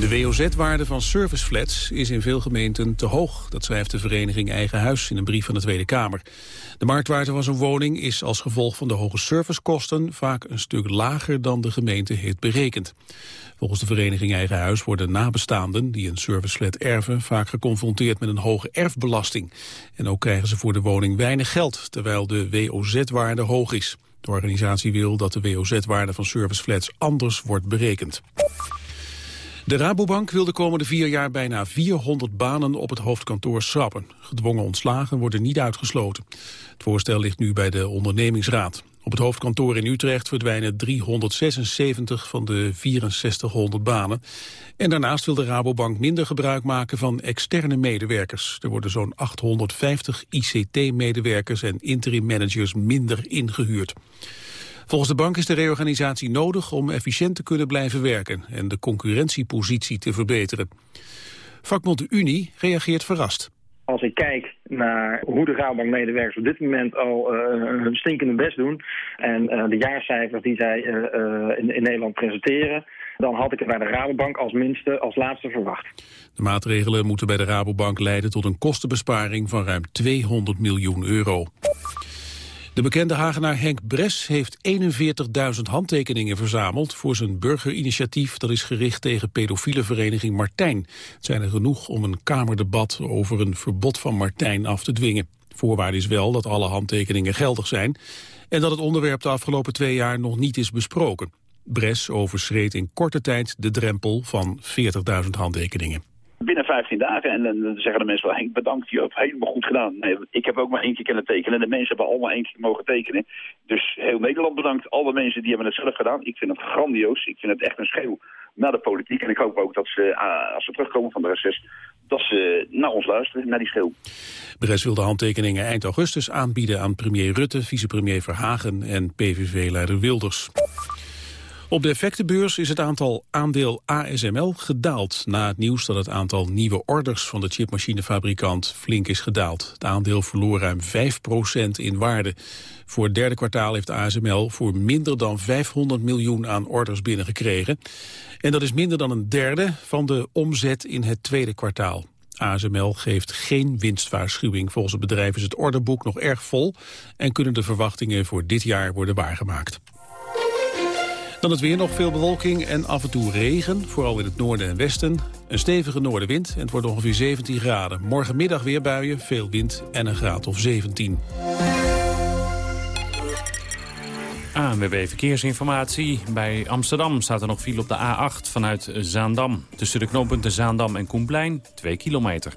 De WOZ-waarde van serviceflats is in veel gemeenten te hoog. Dat schrijft de vereniging Eigen Huis in een brief van de Tweede Kamer. De marktwaarde van zo'n woning is als gevolg van de hoge servicekosten... vaak een stuk lager dan de gemeente heeft berekend. Volgens de vereniging Eigen Huis worden nabestaanden... die een serviceflat erven vaak geconfronteerd met een hoge erfbelasting. En ook krijgen ze voor de woning weinig geld... terwijl de WOZ-waarde hoog is. De organisatie wil dat de WOZ-waarde van serviceflats anders wordt berekend. De Rabobank wil de komende vier jaar bijna 400 banen op het hoofdkantoor schrappen. Gedwongen ontslagen worden niet uitgesloten. Het voorstel ligt nu bij de ondernemingsraad. Op het hoofdkantoor in Utrecht verdwijnen 376 van de 6400 banen. En daarnaast wil de Rabobank minder gebruik maken van externe medewerkers. Er worden zo'n 850 ICT-medewerkers en interim managers minder ingehuurd. Volgens de bank is de reorganisatie nodig om efficiënt te kunnen blijven werken en de concurrentiepositie te verbeteren. Vakbond de Unie reageert verrast. Als ik kijk naar hoe de Rabobank-medewerkers op dit moment al uh, hun stinkende best doen... en uh, de jaarcijfers die zij uh, in, in, Nederland presenteren... dan had ik het bij de Rabobank als minste als laatste verwacht. De maatregelen moeten bij de Rabobank leiden tot een kostenbesparing van ruim 200 miljoen euro. De bekende Hagenaar Henk Bres heeft 41.000 handtekeningen verzameld voor zijn burgerinitiatief dat is gericht tegen pedofiele vereniging Martijn. Het zijn er genoeg om een kamerdebat over een verbod van Martijn af te dwingen. Voorwaarde is wel dat alle handtekeningen geldig zijn en dat het onderwerp de afgelopen twee jaar nog niet is besproken. Bres overschreed in korte tijd de drempel van 40.000 handtekeningen binnen 15 dagen. En dan zeggen de mensen wel, Henk, bedankt, je hebt helemaal goed gedaan. Nee, ik heb ook maar één keer kunnen tekenen. En de mensen hebben allemaal één keer mogen tekenen. Dus heel Nederland bedankt. Alle mensen die hebben het zelf gedaan. Ik vind het grandioos. Ik vind het echt een schreeuw naar de politiek. En ik hoop ook dat ze, ah, als ze terugkomen van de reces, dat ze naar ons luisteren, naar die schreeuw. Bres wil de handtekeningen eind augustus aanbieden aan premier Rutte, vicepremier Verhagen en PVV-leider Wilders. Op de effectenbeurs is het aantal aandeel ASML gedaald... na het nieuws dat het aantal nieuwe orders van de chipmachinefabrikant flink is gedaald. Het aandeel verloor ruim 5% in waarde. Voor het derde kwartaal heeft ASML voor minder dan 500 miljoen aan orders binnengekregen. En dat is minder dan een derde van de omzet in het tweede kwartaal. ASML geeft geen winstwaarschuwing. Volgens het bedrijf is het orderboek nog erg vol... en kunnen de verwachtingen voor dit jaar worden waargemaakt. Dan het weer nog veel bewolking en af en toe regen, vooral in het noorden en westen. Een stevige noordenwind en het wordt ongeveer 17 graden. Morgenmiddag weer buien, veel wind en een graad of 17. ANWB Verkeersinformatie. Bij Amsterdam staat er nog file op de A8 vanuit Zaandam. Tussen de knooppunten Zaandam en Koenplein, 2 kilometer.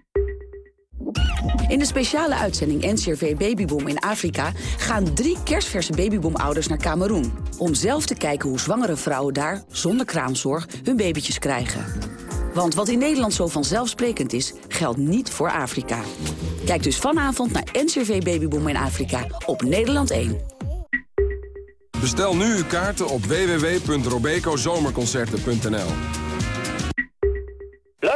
In de speciale uitzending NCRV Babyboom in Afrika... gaan drie kerstverse babyboomouders naar Cameroen... om zelf te kijken hoe zwangere vrouwen daar, zonder kraamzorg, hun babytjes krijgen. Want wat in Nederland zo vanzelfsprekend is, geldt niet voor Afrika. Kijk dus vanavond naar NCRV Babyboom in Afrika op Nederland 1. Bestel nu uw kaarten op www.robecozomerconcerten.nl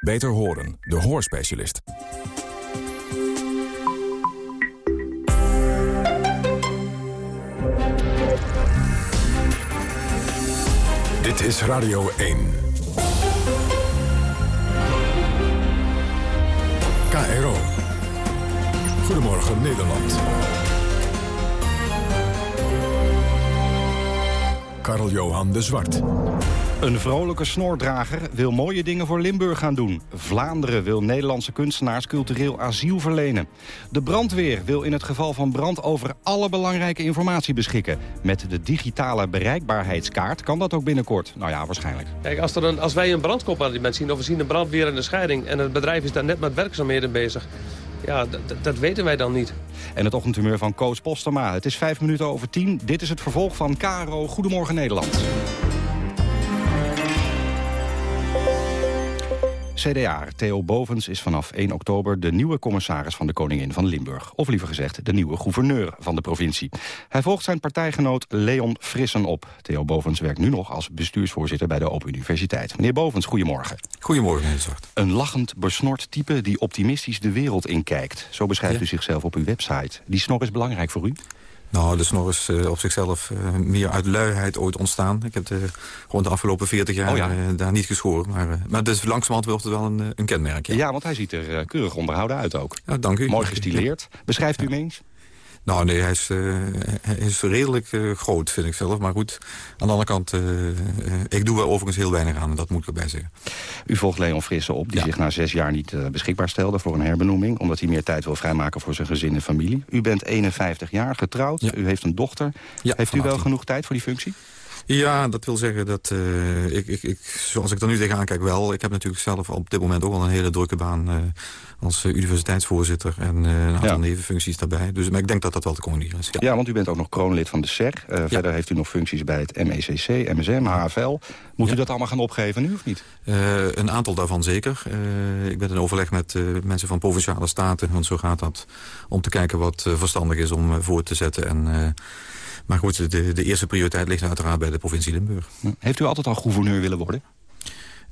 Beter horen, de hoorspecialist. Dit is Radio 1. KRO. Goedemorgen Nederland. Karl-Johan de Zwart. Een vrolijke snoordrager wil mooie dingen voor Limburg gaan doen. Vlaanderen wil Nederlandse kunstenaars cultureel asiel verlenen. De brandweer wil in het geval van brand over alle belangrijke informatie beschikken. Met de digitale bereikbaarheidskaart kan dat ook binnenkort. Nou ja, waarschijnlijk. Kijk, als, er een, als wij een brandcompatiment zien of we zien een brandweer in de scheiding... en het bedrijf is daar net met werkzaamheden bezig... Ja, dat weten wij dan niet. En het ochtendhumeur van Koos Postema. Het is vijf minuten over tien. Dit is het vervolg van Caro Goedemorgen Nederland. CDA Theo Bovens is vanaf 1 oktober de nieuwe commissaris van de Koningin van Limburg. Of liever gezegd, de nieuwe gouverneur van de provincie. Hij volgt zijn partijgenoot Leon Frissen op. Theo Bovens werkt nu nog als bestuursvoorzitter bij de Open Universiteit. Meneer Bovens, goedemorgen. Goedemorgen, meneer Zwart. Een lachend, besnord type die optimistisch de wereld inkijkt. Zo beschrijft u zichzelf op uw website. Die snor is belangrijk voor u? Nou, de snor is uh, op zichzelf uh, meer uit luiheid ooit ontstaan. Ik heb de, gewoon de afgelopen 40 jaar oh, ja. uh, daar niet geschoren. Maar, maar dus langzamerhand wordt het wel een, een kenmerk. Ja. ja. want hij ziet er keurig onderhouden uit ook. Ja, dank u. Mooi gestileerd. Beschrijft u hem eens? Nou nee, hij is, uh, hij is redelijk uh, groot, vind ik zelf. Maar goed, aan de andere kant, uh, ik doe er overigens heel weinig aan. Dat moet ik erbij zeggen. U volgt Leon Frisse op, die zich na zes jaar niet beschikbaar stelde voor een herbenoeming. Omdat hij meer tijd wil vrijmaken voor zijn gezin en familie. U bent 51 jaar, getrouwd. Ja. U heeft een dochter. heeft u wel genoeg tijd voor die functie? Ja, dat wil zeggen dat uh, ik, ik, ik, zoals ik er nu tegenaan kijk wel... ik heb natuurlijk zelf op dit moment ook al een hele drukke baan... Uh, als uh, universiteitsvoorzitter en een aantal ja. nevenfuncties daarbij. Dus maar ik denk dat dat wel te combineren is. Ja. ja, want u bent ook nog kroonlid van de SER. Ja. Verder heeft u nog functies bij het MECC, MSM, HFL. Moet u dat allemaal gaan opgeven nu of niet? een aantal daarvan zeker. ik ben in overleg met mensen van Provinciale Staten. Want zo gaat dat om te kijken wat verstandig is om voor te zetten... en maar goed, de, de eerste prioriteit ligt uiteraard bij de provincie Limburg. Heeft u altijd al gouverneur willen worden?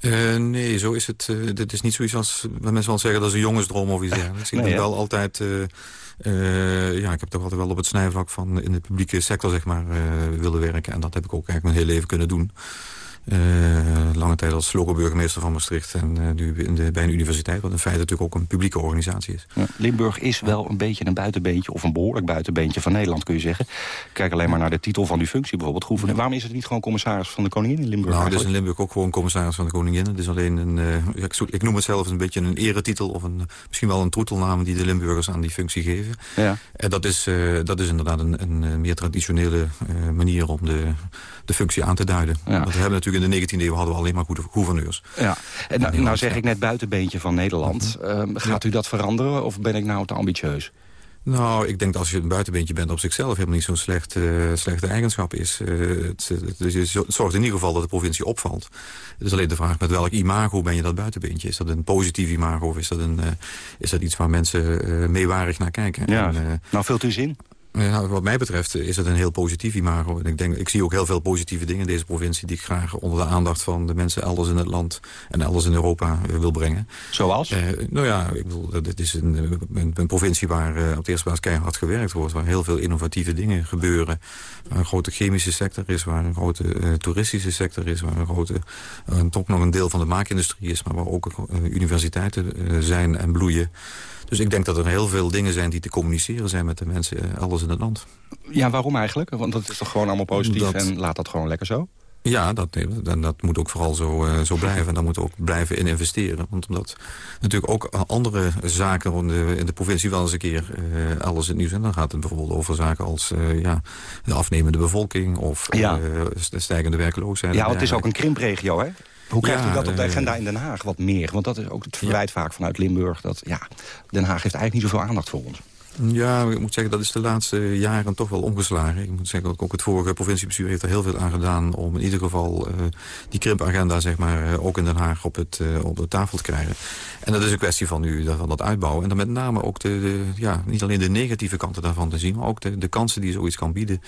Uh, nee, zo is het. Uh, dit is niet zoiets als wat mensen wel zeggen dat is een jongensdroom of iets dergelijks. Ik ben wel altijd. Uh, ja, ik heb toch altijd wel op het snijvlak van in de publieke sector zeg maar willen werken. En dat heb ik ook eigenlijk mijn hele leven kunnen doen. Uh, lange tijd als lokale burgemeester van Maastricht. En uh, nu in de, bij een universiteit, wat in feite natuurlijk ook een publieke organisatie is. Ja, Limburg is wel een beetje een buitenbeentje, of een behoorlijk buitenbeentje van Nederland, kun je zeggen. Kijk alleen maar naar de titel van die functie bijvoorbeeld. Gouverneur. Waarom is het niet gewoon commissaris van de koningin in Limburg? Nou, het is in Limburg ook gewoon commissaris van de koningin. Het is alleen een, uh, ik, ik, noem het zelf een beetje een eretitel, of een, misschien wel een troetelnaam die de Limburgers aan die functie geven. Ja. En dat is, dat is inderdaad een, een meer traditionele manier om de, de functie aan te duiden. Ja. Want we hebben natuurlijk in de 19e eeuw hadden we alleen maar goede gouverneurs. Ja. En nou, nou zeg ik net buitenbeentje van Nederland. Uh, gaat u dat veranderen of ben ik nou te ambitieus? Nou, ik denk dat als je een buitenbeentje bent op zichzelf... helemaal niet zo'n slecht, uh, slechte eigenschap is. Uh, het, het, het, zorgt in ieder geval dat de provincie opvalt. Het is alleen de vraag met welk imago ben je dat buitenbeentje? Is dat een positief imago of is dat, een, uh, is dat iets waar mensen meewarig naar kijken? Ja, en, nou, vult u zin? Ja, wat mij betreft is het een heel positief imago. En ik, denk, ik zie ook heel veel positieve dingen in deze provincie... die ik graag onder de aandacht van de mensen elders in het land... en elders in Europa eh, wil brengen. Zoals? Uh, nou ja, ik bedoel, dit is een, een, een provincie waar uh, op de eerste plaats keihard gewerkt wordt... waar heel veel innovatieve dingen gebeuren. Waar een grote chemische sector is, waar een grote uh, toeristische sector is... waar een grote, toch nog een deel van de maakindustrie is... maar waar ook universiteiten zijn en bloeien... Dus ik denk dat er heel veel dingen zijn die te communiceren zijn met de mensen eh, elders in het land. Ja, waarom eigenlijk? Want dat is toch gewoon allemaal positief en laat dat gewoon lekker zo? Ja, dat, dat, dat moet ook vooral zo, uh, zo blijven. En daar moeten we ook blijven in investeren. Want omdat natuurlijk ook andere zaken in de, in de provincie wel eens een keer uh, elders in het nieuws zijn. Dan gaat het bijvoorbeeld over zaken als uh, ja, de afnemende bevolking of ja. de stijgende werkloosheid. Ja, want het is ook een krimpregio, hè? Hoe krijgt u dat op de agenda in Den Haag wat meer? Want dat is ook het verwijt vaak vanuit Limburg. Dat ja, Den Haag heeft eigenlijk niet zoveel aandacht voor ons. Ja, ik moet zeggen, dat is de laatste jaren toch wel omgeslagen. Ik moet zeggen, ook het vorige provinciebestuur heeft er heel veel aan gedaan... om in ieder geval uh, die krimpagenda zeg maar, uh, ook in Den Haag op, het, uh, op de tafel te krijgen. En dat is een kwestie van nu van dat uitbouwen. En dan met name ook de, de, ja, niet alleen de negatieve kanten daarvan te zien... maar ook de, de kansen die zoiets kan bieden...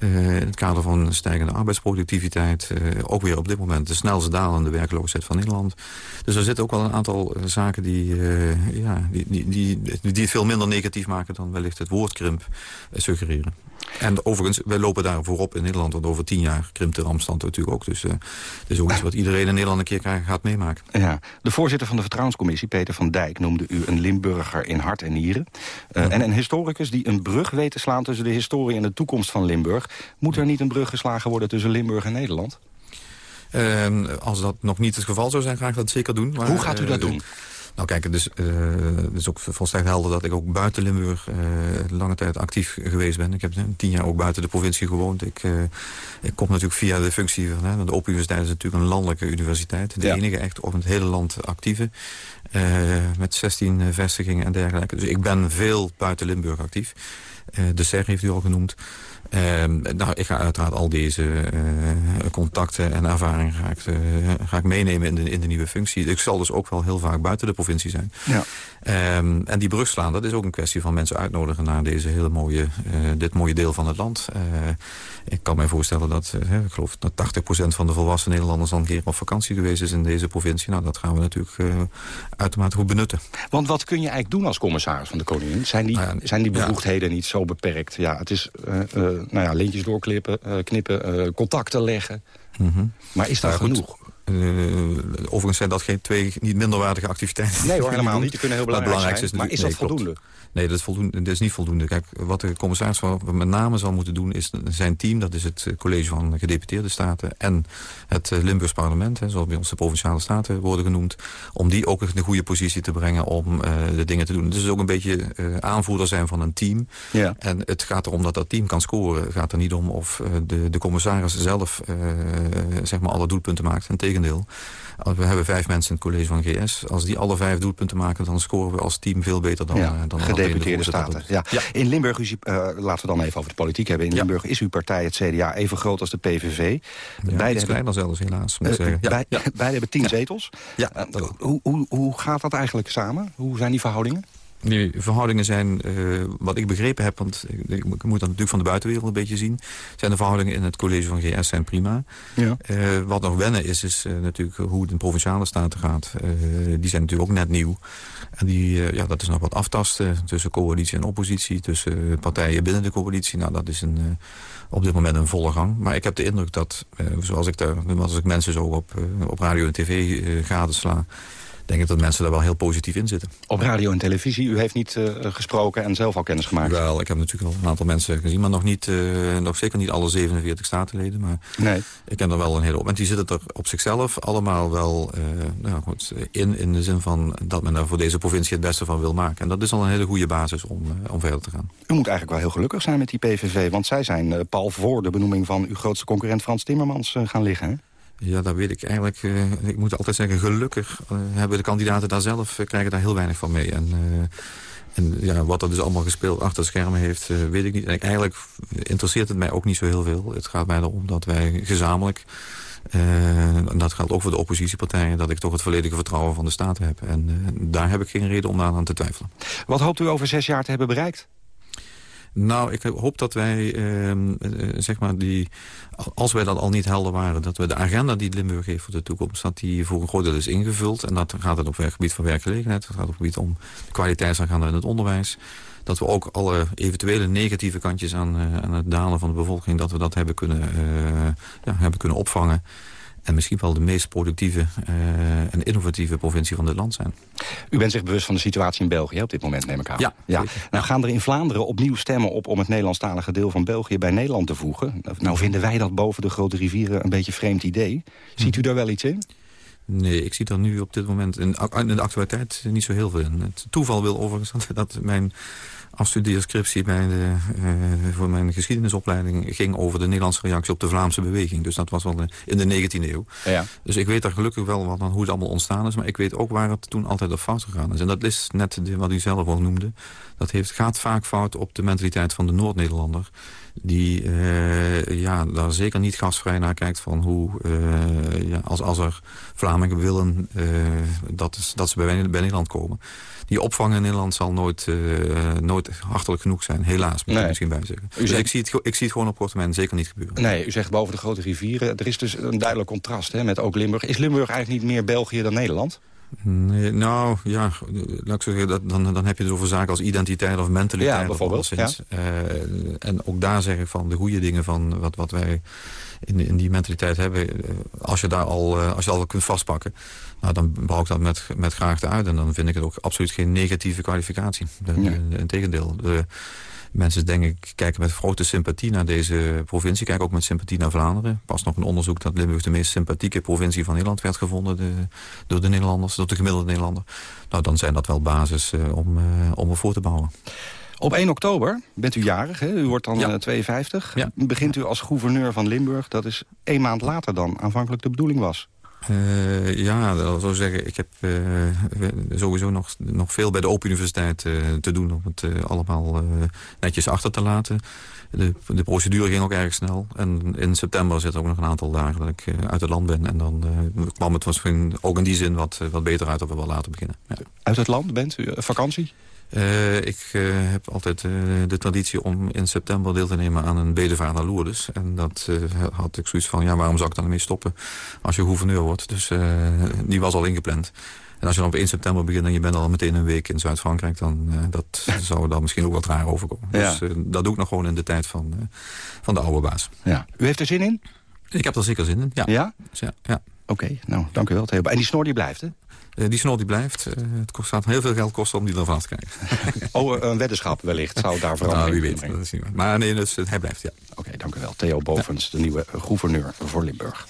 in het kader van stijgende arbeidsproductiviteit. ook weer op dit moment de snelste dalende werkloosheid van Nederland. Dus er zitten ook wel een aantal zaken die, ja, die, die, die, die het veel minder negatief maken maken dan wellicht het woord krimp suggereren. En overigens, wij lopen daar voorop in Nederland, want over tien jaar krimpt de rampstand natuurlijk ook. Dus uh, het is ook iets wat iedereen in Nederland een keer gaat meemaken. Ja. De voorzitter van de Vertrouwenscommissie, Peter van Dijk, noemde u een Limburger in hart en nieren. Uh, En een historicus die een brug weet te slaan tussen de historie en de toekomst van Limburg. Moet er niet een brug geslagen worden tussen Limburg en Nederland? Uh, als dat nog niet het geval zou zijn, ga ik dat zeker doen. Maar, Hoe gaat u dat doen? Nou kijk, het is, uh, het is ook volstrekt helder dat ik ook buiten Limburg uh, lange tijd actief geweest ben. Ik heb tien jaar ook buiten de provincie gewoond. Ik, uh, ik kom natuurlijk via de functie van de Open Universiteit is natuurlijk een landelijke universiteit. De ja. enige echt op het hele land actieve. met 16 vestigingen en dergelijke. Dus ik ben veel buiten Limburg actief. de SER heeft u al genoemd. Uh, nou, ik ga uiteraard al deze uh, contacten en ervaringen ga ik, uh, ga ik meenemen in de, in de nieuwe functie. Ik zal dus ook wel heel vaak buiten de provincie zijn. Ja. Um, en die brug slaan, dat is ook een kwestie van mensen uitnodigen naar deze hele mooie, dit mooie deel van het land. ik kan mij voorstellen dat, ik geloof dat 80% van de volwassen Nederlanders al een keer op vakantie geweest is in deze provincie. Nou, dat gaan we natuurlijk uitermate goed benutten. Want wat kun je eigenlijk doen als commissaris van de koningin? Zijn die, nou zijn die bevoegdheden ja. niet zo beperkt? Ja, het is nou ja, lintjes doorklippen, uh, knippen, uh, contacten leggen. Mm -hmm. Maar is dat nou, genoeg? Uh, overigens zijn dat geen twee niet minderwaardige activiteiten. Nee hoor, helemaal niet. Die kunnen heel belangrijk zijn. Is maar is dat voldoende? Klopt. Nee, dat is, voldoende, dat is niet voldoende. Kijk, wat de commissaris met name zal moeten doen... is zijn team, dat is het college van gedeputeerde staten... en het Limburgs parlement, hè, zoals bij ons de Provinciale Staten worden genoemd... om die ook in de goede positie te brengen om uh, de dingen te doen. Dus ook een beetje uh, aanvoerder zijn van een team. Ja. En het gaat erom dat dat team kan scoren. Het gaat er niet om of de, de commissaris zelf zeg maar alle doelpunten maakt. Integendeel. We hebben vijf mensen in het college van GS. Als die alle vijf doelpunten maken, dan scoren we als team veel beter dan, ja, dan gedeputeerde staten. Ja. ja. In Limburg, is, uh, laten we dan even over de politiek hebben. In Limburg is uw partij, het CDA, even groot als de PVV. Ja, beide kleiner zelfs, helaas. Moet uh, zeggen. Bij, beide hebben tien zetels. Ja. Uh, hoe, hoe, hoe gaat dat eigenlijk samen? Hoe zijn die verhoudingen? Die verhoudingen zijn, uh, wat ik begrepen heb... want ik, ik, moet dat natuurlijk van de buitenwereld een beetje zien... zijn de verhoudingen in het college van GS zijn prima. Ja. Uh, wat nog wennen is, is uh, natuurlijk hoe het in provinciale staten gaat. die zijn natuurlijk ook net nieuw. En die, ja, dat is nog wat aftasten tussen coalitie en oppositie... tussen partijen binnen de coalitie. Nou, dat is een, op dit moment een volle gang. Maar ik heb de indruk dat, zoals ik, daar, als ik mensen zo op, op radio en tv gadesla denk ik dat mensen daar wel heel positief in zitten. Op radio en televisie, u heeft niet uh, gesproken en zelf al kennis gemaakt? Wel, ik heb natuurlijk al een aantal mensen gezien, maar nog, niet, uh, nog zeker niet alle 47 statenleden. Maar nee. ik ken er wel een hele hoop. En die zitten er op zichzelf allemaal wel uh, nou, goed, in, in de zin van dat men er voor deze provincie het beste van wil maken. En dat is al een hele goede basis om, om verder te gaan. U moet eigenlijk wel heel gelukkig zijn met die PVV, want zij zijn pal voor de benoeming van uw grootste concurrent Frans Timmermans gaan liggen, hè? Ja, daar weet ik eigenlijk... Uh, ik moet altijd zeggen, gelukkig uh, hebben de kandidaten daar zelf... Uh, krijgen daar heel weinig van mee. En, en ja, wat er dus allemaal gespeeld achter schermen heeft, weet ik niet. En eigenlijk interesseert het mij ook niet zo heel veel. Het gaat mij erom dat wij gezamenlijk... en dat geldt ook voor de oppositiepartijen... dat ik toch het volledige vertrouwen van de staat heb. En daar heb ik geen reden om aan te twijfelen. Wat hoopt u over zes jaar te hebben bereikt? Nou, ik hoop dat wij, ehm, eh, zeg maar, die, als wij dat al niet helder waren... dat we de agenda die Limburg heeft voor de toekomst... dat die voor een groot deel is ingevuld. En dat gaat het op het gebied van werkgelegenheid. Het gaat op het gebied om de kwaliteitsagenda in het onderwijs. Dat we ook alle eventuele negatieve kantjes aan, uh, aan het dalen van de bevolking... dat we dat hebben kunnen, uh, ja, hebben kunnen opvangen en misschien wel de meest productieve uh, en innovatieve provincie van dit land zijn. U bent zich bewust van de situatie in België op dit moment, neem ik aan. Ja. ja. Nou gaan er in Vlaanderen opnieuw stemmen op om het Nederlandstalige deel van België bij Nederland te voegen. Nou vinden wij dat boven de grote rivieren een beetje vreemd idee. Ziet u daar wel iets in? Nee, ik zie daar nu op dit moment in, in de actualiteit niet zo heel veel in. Het toeval wil overigens dat mijn afstudeerscriptie bij de, uh, voor mijn geschiedenisopleiding ging over de Nederlandse reactie op de Vlaamse beweging. Dus dat was wel in de 19e eeuw. Ja. Dus ik weet daar gelukkig wel wat, hoe het allemaal ontstaan is. Maar ik weet ook waar het toen altijd op fout gegaan is. En dat is net wat u zelf al noemde. Dat heeft, gaat vaak fout op de mentaliteit van de Noord-Nederlander die uh, ja, daar zeker niet gasvrij naar kijkt van hoe, uh, ja, als, als er Vlamingen willen dat, is, dat ze bij, bij Nederland komen. Die opvang in Nederland zal nooit, nooit hartelijk genoeg zijn, helaas, moet nee. ik misschien bij zeggen. dus zegt... ik, zie het, ik zie het gewoon op korte termijn zeker niet gebeuren. Nee, u zegt boven de grote rivieren, er is dus een duidelijk contrast hè, met ook Limburg. Is Limburg eigenlijk niet meer België dan Nederland? Nee, nou, ja, laat ik zeggen, dat, dan, dan heb je het over zaken als identiteit of mentaliteit. Ja, bijvoorbeeld. Eh, en ook daar zeg ik van de goede dingen van wat, wat wij in, in die mentaliteit hebben. eh, Als je daar al, eh, als je al kunt vastpakken, nou, dan bouw ik dat met, met graagte uit. En dan vind ik het ook absoluut geen negatieve kwalificatie. Integendeel. De, Mensen denk ik kijken met grote sympathie naar deze provincie. Kijken ook met sympathie naar Vlaanderen. Pas nog een onderzoek dat Limburg de meest sympathieke provincie van Nederland werd gevonden de, door de Nederlanders, door de gemiddelde Nederlander. Nou, dan zijn dat wel basis eh, om, om ervoor te bouwen. Op 1 oktober bent u jarig, hè? u wordt dan eh, 52. Begint u als gouverneur van Limburg. Dat is één maand later dan aanvankelijk de bedoeling was. Eh, ja, dat wil zeggen, ik heb eh, sowieso nog, nog veel bij de Open Universiteit te doen... om het allemaal netjes achter te laten. De, de procedure ging ook erg snel. En in september zit er ook nog een aantal dagen dat ik uit het land ben. En dan kwam het misschien ook in die zin wat, wat beter uit dat we wel laten beginnen. Ja. Uit het land bent u? Vakantie? Eh, ik eh, heb altijd eh, de traditie om in september deel te nemen aan een bedevaart naar Lourdes. En dat had ik zoiets van, ja, waarom zou ik dan ermee stoppen als je gouverneur wordt? Dus die was al ingepland. En als je dan op 1 september begint en je bent al meteen een week in Zuid-Frankrijk... dan dat zou dan misschien ook wat raar overkomen. Ja. Dus dat doe ik nog gewoon in de tijd van, van de oude baas. Ja. U heeft er zin in? Ik heb er zeker zin in, ja. Ja? Dus ja, ja. Oké, okay, nou, dank u wel. Theo. En die snor die blijft, hè? Uh, die snor die blijft. Uh, het kost, gaat heel veel geld kosten om die ervan te krijgen. oh, een weddenschap wellicht zou daar veranderen. Nou, wie weet. Dat is niet maar nee, dus, hij blijft, ja. Oké, okay, dank u wel. Theo Bovens, ja. de nieuwe gouverneur voor Limburg.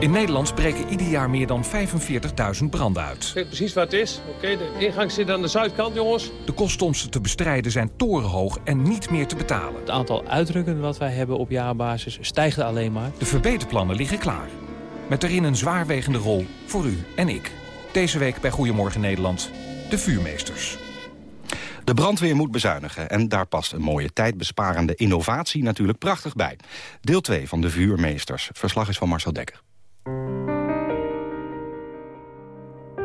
In Nederland breken ieder jaar meer dan 45.000 branden uit. Kijk precies waar het is. Oké, okay, de ingang zit aan de zuidkant, jongens. De kosten om ze te bestrijden zijn torenhoog en niet meer te betalen. Het aantal uitdrukken wat wij hebben op jaarbasis stijgt alleen maar. De verbeterplannen liggen klaar. Met erin een zwaarwegende rol voor u en ik. Deze week bij Goedemorgen Nederland, de vuurmeesters. De brandweer moet bezuinigen en daar past een mooie tijdbesparende innovatie natuurlijk prachtig bij. Deel 2 van de vuurmeesters. Verslag is van Marcel Dekker.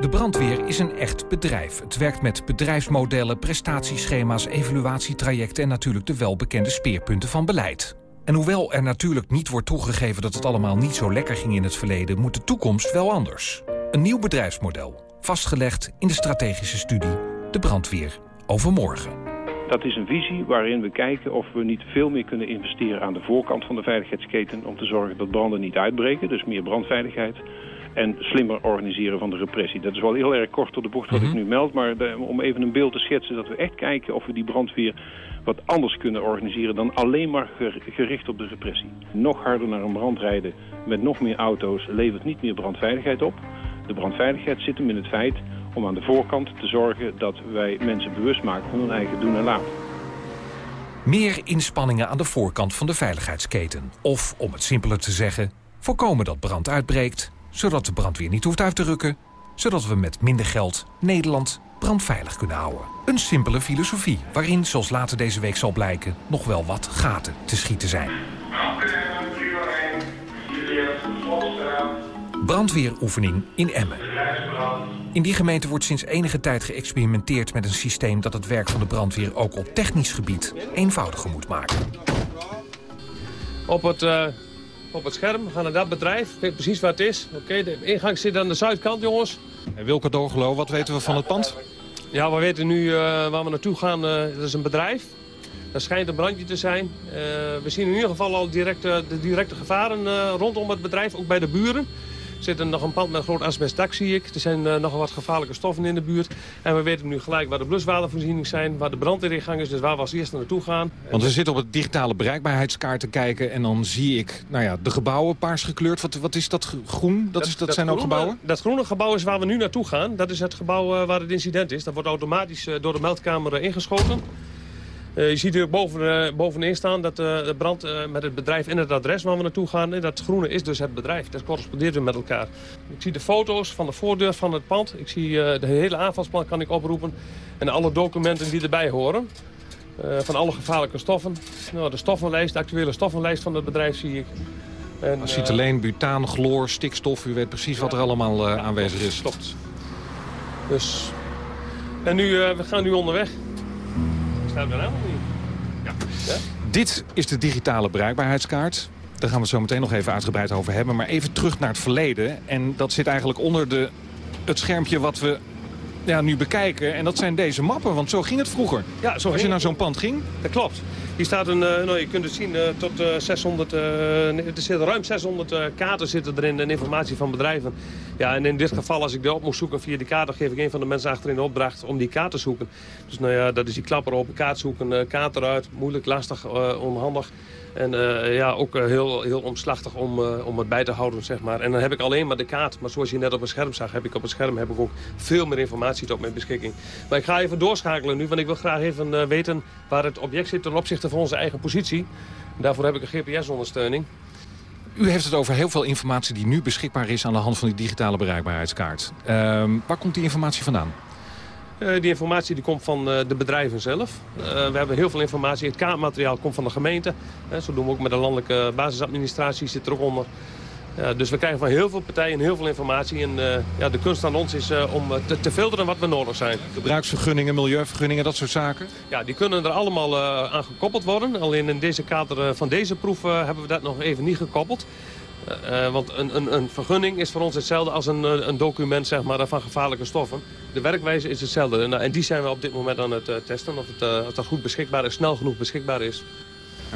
De brandweer is een echt bedrijf. Het werkt met bedrijfsmodellen, prestatieschema's, evaluatietrajecten... en natuurlijk de welbekende speerpunten van beleid. En hoewel er natuurlijk niet wordt toegegeven dat het allemaal niet zo lekker ging in het verleden... moet de toekomst wel anders. Een nieuw bedrijfsmodel, vastgelegd in de strategische studie De Brandweer overmorgen. Dat is een visie waarin we kijken of we niet veel meer kunnen investeren aan de voorkant van de veiligheidsketen... om te zorgen dat branden niet uitbreken, dus meer brandveiligheid en slimmer organiseren van de repressie. Dat is wel heel erg kort door de bocht wat mm -hmm. ik nu meld, maar de, om even een beeld te schetsen dat we echt kijken of we die brandweer wat anders kunnen organiseren dan alleen maar gericht op de repressie. Nog harder naar een brand rijden met nog meer auto's levert niet meer brandveiligheid op. De brandveiligheid zit hem in het feit om aan de voorkant te zorgen dat wij mensen bewust maken van hun eigen doen en laten. Meer inspanningen aan de voorkant van de veiligheidsketen. Of, om het simpeler te zeggen, voorkomen dat brand uitbreekt... zodat de brandweer niet hoeft uit te rukken... zodat we met minder geld Nederland brandveilig kunnen houden. Een simpele filosofie, waarin, zoals later deze week zal blijken... nog wel wat gaten te schieten zijn. Brandweeroefening in Emmen. In die gemeente wordt sinds enige tijd geëxperimenteerd met een systeem... dat het werk van de brandweer ook op technisch gebied eenvoudiger moet maken. Op het, uh, op het scherm gaan naar dat bedrijf. Kijk precies waar het is. Oké, okay, de ingang zit aan de zuidkant, jongens. En Wilke Doorgelo, wat weten we van het pand? Ja, we weten nu uh, waar we naartoe gaan. Uh, dat is een bedrijf. Er schijnt een brandje te zijn. Uh, we zien in ieder geval al direct, de directe gevaren rondom het bedrijf, ook bij de buren. Er zit nog een pand met groot asbestdak, zie ik. Er zijn uh, nog wat gevaarlijke stoffen in de buurt. En we weten nu gelijk waar de bluswatervoorziening zijn, waar de brandweeringang is, dus waar we als eerste naartoe gaan. Want we zitten op het digitale bereikbaarheidskaart te kijken en dan zie ik nou ja, de gebouwen paars gekleurd. Wat, wat is dat groen? Dat, dat, is, dat, dat zijn groene, ook gebouwen? Dat groene gebouw is waar we nu naartoe gaan. Dat is het gebouw uh, waar het incident is. Dat wordt automatisch uh, door de meldkamer ingeschoten. Uh, je ziet hier boven, uh, bovenin staan dat uh, de brand met het bedrijf in het adres waar we naartoe gaan. En dat groene is dus het bedrijf. Dat correspondeert weer met elkaar. Ik zie de foto's van de voordeur van het pand. Ik zie de hele aanvalsplan kan ik oproepen. En alle documenten die erbij horen. van alle gevaarlijke stoffen. Nou, de stoffenlijst, de actuele stoffenlijst van het bedrijf zie ik. En, Acetyleen, butaan, chloor, stikstof. U weet precies wat er allemaal aanwezig is. Klopt. Dus... En nu, we gaan nu onderweg. Staat er helemaal niet. Ja. ja. Dit is de digitale bereikbaarheidskaart. Daar gaan we het zo meteen nog even uitgebreid over hebben. Maar even terug naar het verleden. En dat zit eigenlijk onder de het schermpje wat we ja, nu bekijken. En dat zijn deze mappen, want zo ging het vroeger. Ja, zo Als je naar zo'n pand ging. Dat klopt. Hier staat een, uh, nou, je kunt het zien, uh, tot uh, 600, er zitten ruim 600 kaarten zitten erin en informatie van bedrijven. Ja, en in dit geval, als ik die op moet zoeken via die kaart, geef ik een van de mensen achterin de opdracht om die kaart te zoeken. Dus nou ja, dat is die klapper op, kaart zoeken, kaart eruit, moeilijk, lastig, onhandig. En uh, ja, ook uh, heel, heel omslachtig om, uh, om het bij te houden, zeg maar. En dan heb ik alleen maar de kaart. Maar zoals je net op het scherm zag, heb ik op het scherm heb ik ook veel meer informatie tot mijn beschikking. Maar ik ga even doorschakelen nu, want ik wil graag even weten waar het object zit ten opzichte van onze eigen positie. Daarvoor heb ik een GPS-ondersteuning. U heeft het over heel veel informatie die nu beschikbaar is aan de hand van die digitale bereikbaarheidskaart. Ehm, waar komt die informatie vandaan? Uh, die informatie die komt van uh, de bedrijven zelf. Uh, we hebben heel veel informatie. Het kaartmateriaal komt van de gemeente. zo doen we ook met de landelijke basisadministratie, zit er ook onder. dus we krijgen van heel veel partijen heel veel informatie. En ja, de kunst aan ons is om te, te, filteren wat we nodig zijn. Gebruiksvergunningen, milieuvergunningen, dat soort zaken? Ja, die kunnen er allemaal aan gekoppeld worden. Alleen in deze kader van deze proef hebben we dat nog even niet gekoppeld. Uh, want een, een, een, vergunning is voor ons hetzelfde als een, een document zeg maar, van gevaarlijke stoffen. De werkwijze is hetzelfde. Nou, en die zijn we op dit moment aan het uh, testen. Of, het, uh, of dat goed beschikbaar is, snel genoeg beschikbaar is.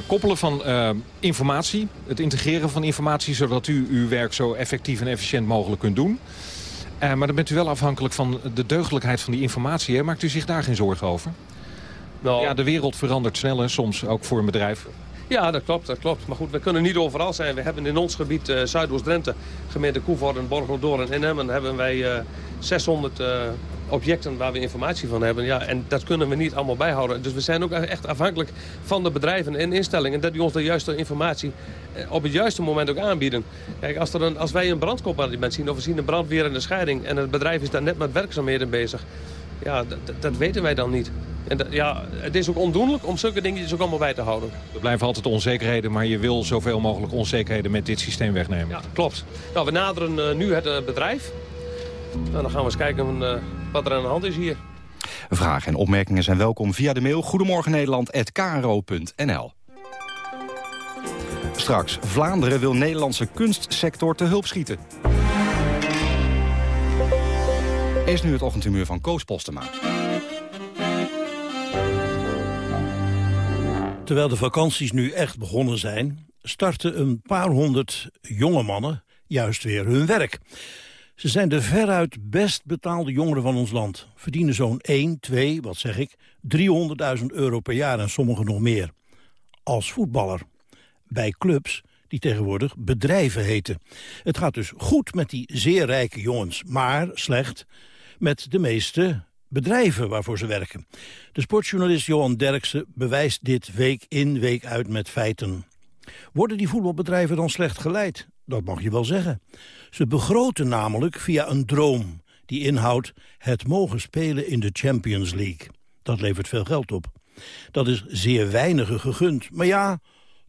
Koppelen van informatie, het integreren van informatie... zodat u uw werk zo effectief en efficiënt mogelijk kunt doen. maar dan bent u wel afhankelijk van de deugdelijkheid van die informatie. Hè? Maakt u zich daar geen zorgen over? Nou, ja, de wereld verandert sneller, soms ook voor een bedrijf. Ja, dat klopt, dat klopt. Maar goed, we kunnen niet overal zijn. We hebben in ons gebied uh, Zuidoost-Drenthe, gemeente Koevoorden, Borgeldoorn en Emmen... hebben wij uh, 600 uh, objecten waar we informatie van hebben. Ja, en dat kunnen we niet allemaal bijhouden. Dus we zijn ook echt afhankelijk van de bedrijven en instellingen... dat die ons de juiste informatie eh, op het juiste moment ook aanbieden. Kijk, als, er een, als wij een brandkoopmanagement zien of we zien een brandweer en de scheiding... en het bedrijf is daar net met werkzaamheden bezig... ja, dat weten wij dan niet. En dat, ja, het is ook ondoenlijk om zulke dingetjes ook allemaal bij te houden. Er blijven altijd onzekerheden, maar je wil zoveel mogelijk onzekerheden met dit systeem wegnemen. Ja, klopt. Nou, we naderen uh, nu het uh, bedrijf. Nou, dan gaan we eens kijken uh, wat er aan de hand is hier. Vragen en opmerkingen zijn welkom via de mail goedemorgennederland.kro.nl Straks, Vlaanderen wil Nederlandse kunstsector te hulp schieten. Is nu het ochtendhumeur van Koos Postema. Terwijl de vakanties nu echt begonnen zijn... starten een paar honderd jonge mannen juist weer hun werk. Ze zijn de veruit best betaalde jongeren van ons land. Verdienen zo'n 1, 2, wat zeg ik, 300.000 euro per jaar en sommigen nog meer. Als voetballer. Bij clubs die tegenwoordig bedrijven heten. Het gaat dus goed met die zeer rijke jongens, maar slecht met de meeste bedrijven waarvoor ze werken. De sportjournalist Johan Derksen bewijst dit week in, week uit met feiten. Worden die voetbalbedrijven dan slecht geleid? Dat mag je wel zeggen. Ze begroten namelijk via een droom die inhoudt het mogen spelen in de Champions League. Dat levert veel geld op. Dat is zeer weinigen gegund. Maar ja,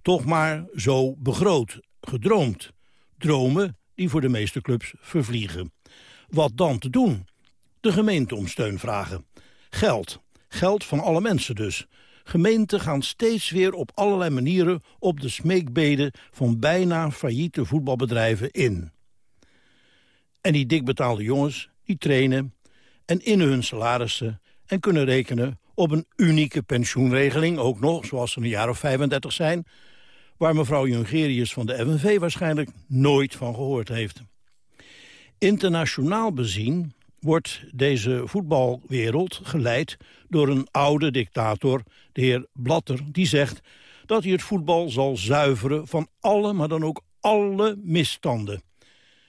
toch maar zo begroot, gedroomd. Dromen die voor de meeste clubs vervliegen. Wat dan te doen? De gemeente om steun vragen. Geld. Geld van alle mensen dus. Gemeenten gaan steeds weer op allerlei manieren op de smeekbeden van bijna failliete voetbalbedrijven in. En die dikbetaalde jongens, die trainen en innen hun salarissen en kunnen rekenen op een unieke pensioenregeling, ook nog, zoals ze een jaar of 35 zijn, waar mevrouw Jungerius van de FNV waarschijnlijk nooit van gehoord heeft. Internationaal bezien wordt deze voetbalwereld geleid door een oude dictator, de heer Blatter, die zegt dat hij het voetbal zal zuiveren van alle, maar dan ook alle misstanden.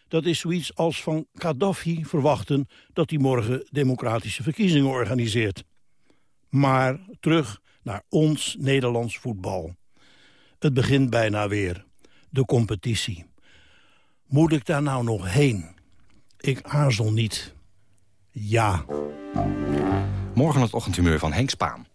Dat is zoiets als van Gaddafi verwachten dat hij morgen democratische verkiezingen organiseert. Maar terug naar ons Nederlands voetbal. Het begint bijna weer, de competitie. Moet ik daar nou nog heen? Ik aarzel niet. Ja. Morgen het ochtendhumeur van Henk Spaan.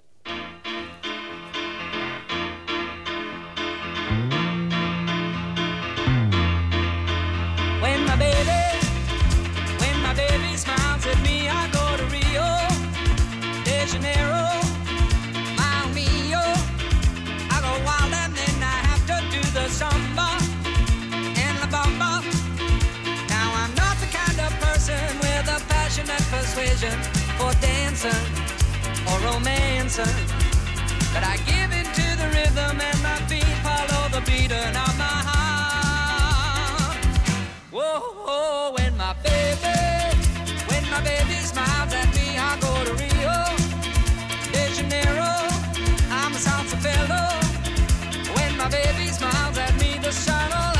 for dancing or romancing. But I give in to the rhythm and my feet follow the beating of my heart. Whoa, whoa when my baby, when my baby smiles at me, I go to Rio de Janeiro. I'm a salsa fellow. When my baby smiles at me, the sun.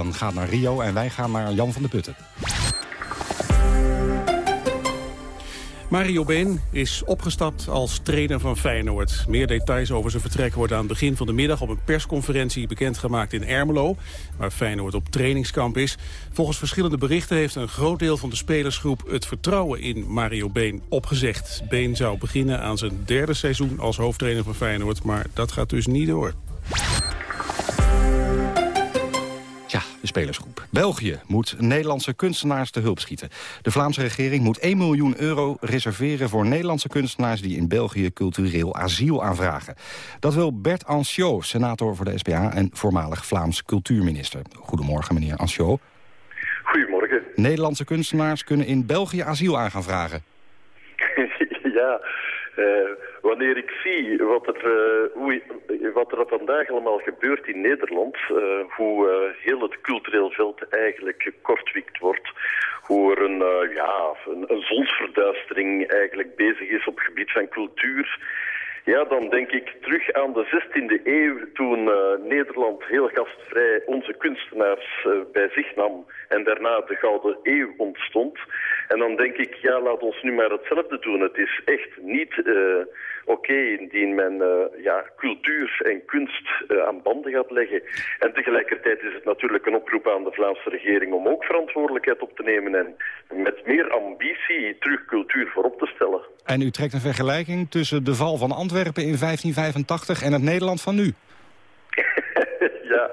Ellen gaat naar Rio en wij gaan naar Jan van de Putten. Mario Been is opgestapt als trainer van Feyenoord. Meer details over zijn vertrek worden aan het begin van de middag... op een persconferentie bekendgemaakt in Ermelo... waar Feyenoord op trainingskamp is. Volgens verschillende berichten heeft een groot deel van de spelersgroep... het vertrouwen in Mario Been opgezegd. Been zou beginnen aan zijn derde seizoen als hoofdtrainer van Feyenoord... maar dat gaat dus niet door. De spelersgroep. België moet Nederlandse kunstenaars te hulp schieten. De Vlaamse regering moet 1 miljoen euro reserveren voor Nederlandse kunstenaars die in België cultureel asiel aanvragen. Dat wil Bert Anciot, senator voor de SPA en voormalig Vlaams cultuurminister. Goedemorgen, meneer Anciot. Goedemorgen. Nederlandse kunstenaars kunnen in België asiel aan gaan vragen. ja, eh, wanneer ik zie wat er, eh, hoe, wat er vandaag allemaal gebeurt in Nederland, eh, hoe heel het cultureel veld eigenlijk gekortwikt wordt, hoe er een, ja, een, een zonsverduistering eigenlijk bezig is op het gebied van cultuur. Ja, dan denk ik terug aan de 16e eeuw toen eh, Nederland heel gastvrij onze kunstenaars eh, bij zich nam en daarna de Gouden Eeuw ontstond. En dan denk ik, ja, laat ons nu maar hetzelfde doen. Het is echt niet eh, oké indien men eh, ja, cultuur en kunst eh, aan banden gaat leggen. En tegelijkertijd is het natuurlijk een oproep aan de Vlaamse regering om ook verantwoordelijkheid op te nemen en met meer ambitie terug cultuur voorop te stellen. En u trekt een vergelijking tussen de val van Antwerpen in 1585 en het Nederland van nu. ja,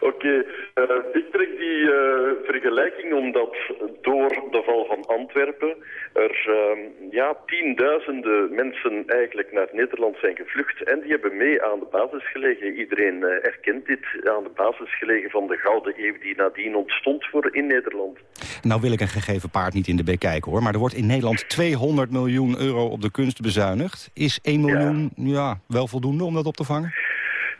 oké. Eh, ik trek die eh, vergelijking omdat door de val van Antwerpen er ehm, ja, tienduizenden mensen eigenlijk naar Nederland zijn gevlucht. En die hebben mee aan de basis gelegen. Iedereen eh, erkent dit aan de basis gelegen van de Gouden Eeuw die nadien ontstond voor in Nederland. Nou wil ik een gegeven paard niet in de bek kijken hoor, maar er wordt in Nederland 200 miljoen euro op de kunst bezuinigd. Is 1 miljoen ja. wel voldoende om dat op te vangen?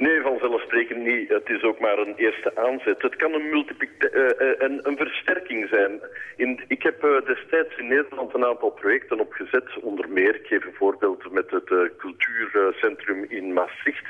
Nee, vanzelfsprekend niet. Het is ook maar een eerste aanzet. Het kan een, multiplic- eh, eh, een, een versterking zijn. In, ik heb eh, destijds in Nederland een aantal projecten opgezet. Onder meer, ik geef een voorbeeld met het eh, cultuurcentrum in Maastricht.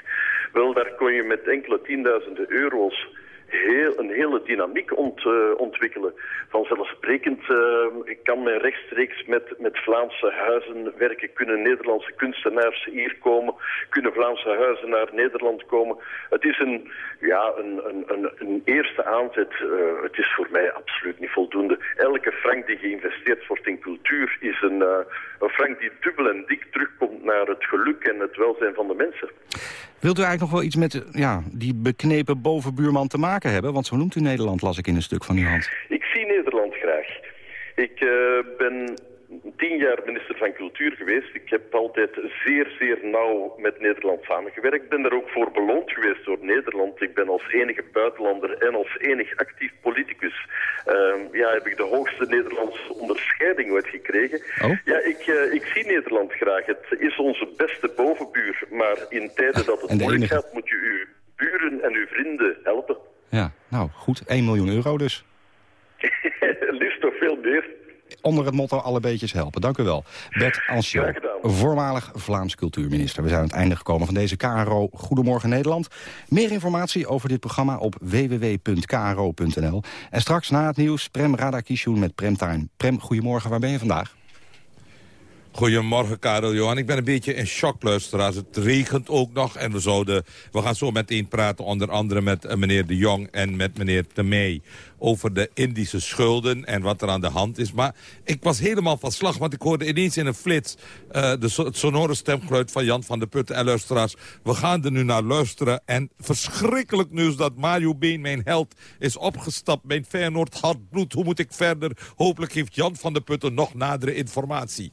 Wel, daar kon je met enkele tienduizenden euro's heel, een hele dynamiek ont, eh, ontwikkelen. Vanzelfsprekend uh, kan men rechtstreeks met, met Vlaamse huizen werken. Kunnen Nederlandse kunstenaars hier komen? Kunnen Vlaamse huizen naar Nederland komen? Het is een, ja, een, een, een, een eerste aanzet. Uh, het is voor mij absoluut niet voldoende. Elke frank die geïnvesteerd wordt in cultuur is een, een frank die dubbel en dik terugkomt naar het geluk en het welzijn van de mensen. Wilt u eigenlijk nog wel iets met ja, die beknepen bovenbuurman te maken hebben? Want zo noemt u Nederland, las ik in een stuk van uw hand. Ik zie Nederland graag. Ik uh, ben tien jaar minister van Cultuur geweest. Ik heb altijd zeer, zeer nauw met Nederland samengewerkt. Ik ben daar ook voor beloond geweest door Nederland. Ik ben als enige buitenlander en als enig actief politicus... Uh, ja, heb ik de hoogste Nederlandse onderscheiding ooit gekregen. Oh? Ja, ik, uh, ik zie Nederland graag. Het is onze beste bovenbuur. Maar in tijden dat het moeilijk enige. gaat, moet je uw buren en uw vrienden helpen. Ja, nou goed, 1 miljoen euro dus. Liefst toch veel meer. Onder het motto alle beetjes helpen. Dank u wel. Bert gedaan. voormalig Vlaams cultuurminister. We zijn aan het einde gekomen van deze KRO Goedemorgen Nederland. Meer informatie over dit programma op www.kro.nl. En straks na het nieuws Prem Radakishun met Premtime. Prem, goedemorgen, waar ben je vandaag? Goedemorgen, Karel Johan. Ik ben een beetje in shock, luisteraars. Het regent ook nog en we, zouden, we gaan zo meteen praten... onder andere met eh, meneer De Jong en met meneer Temey... over de Indische schulden en wat er aan de hand is. Maar ik was helemaal van slag, want ik hoorde ineens in een flits... eh, de het sonore stemgeluid van Jan van der Putten en luisteraars. We gaan er nu naar luisteren. En verschrikkelijk nieuws dat Mario Been, mijn held, is opgestapt. Mijn Feyenoord hart bloed. Hoe moet ik verder? Hopelijk heeft Jan van der Putten nog nadere informatie.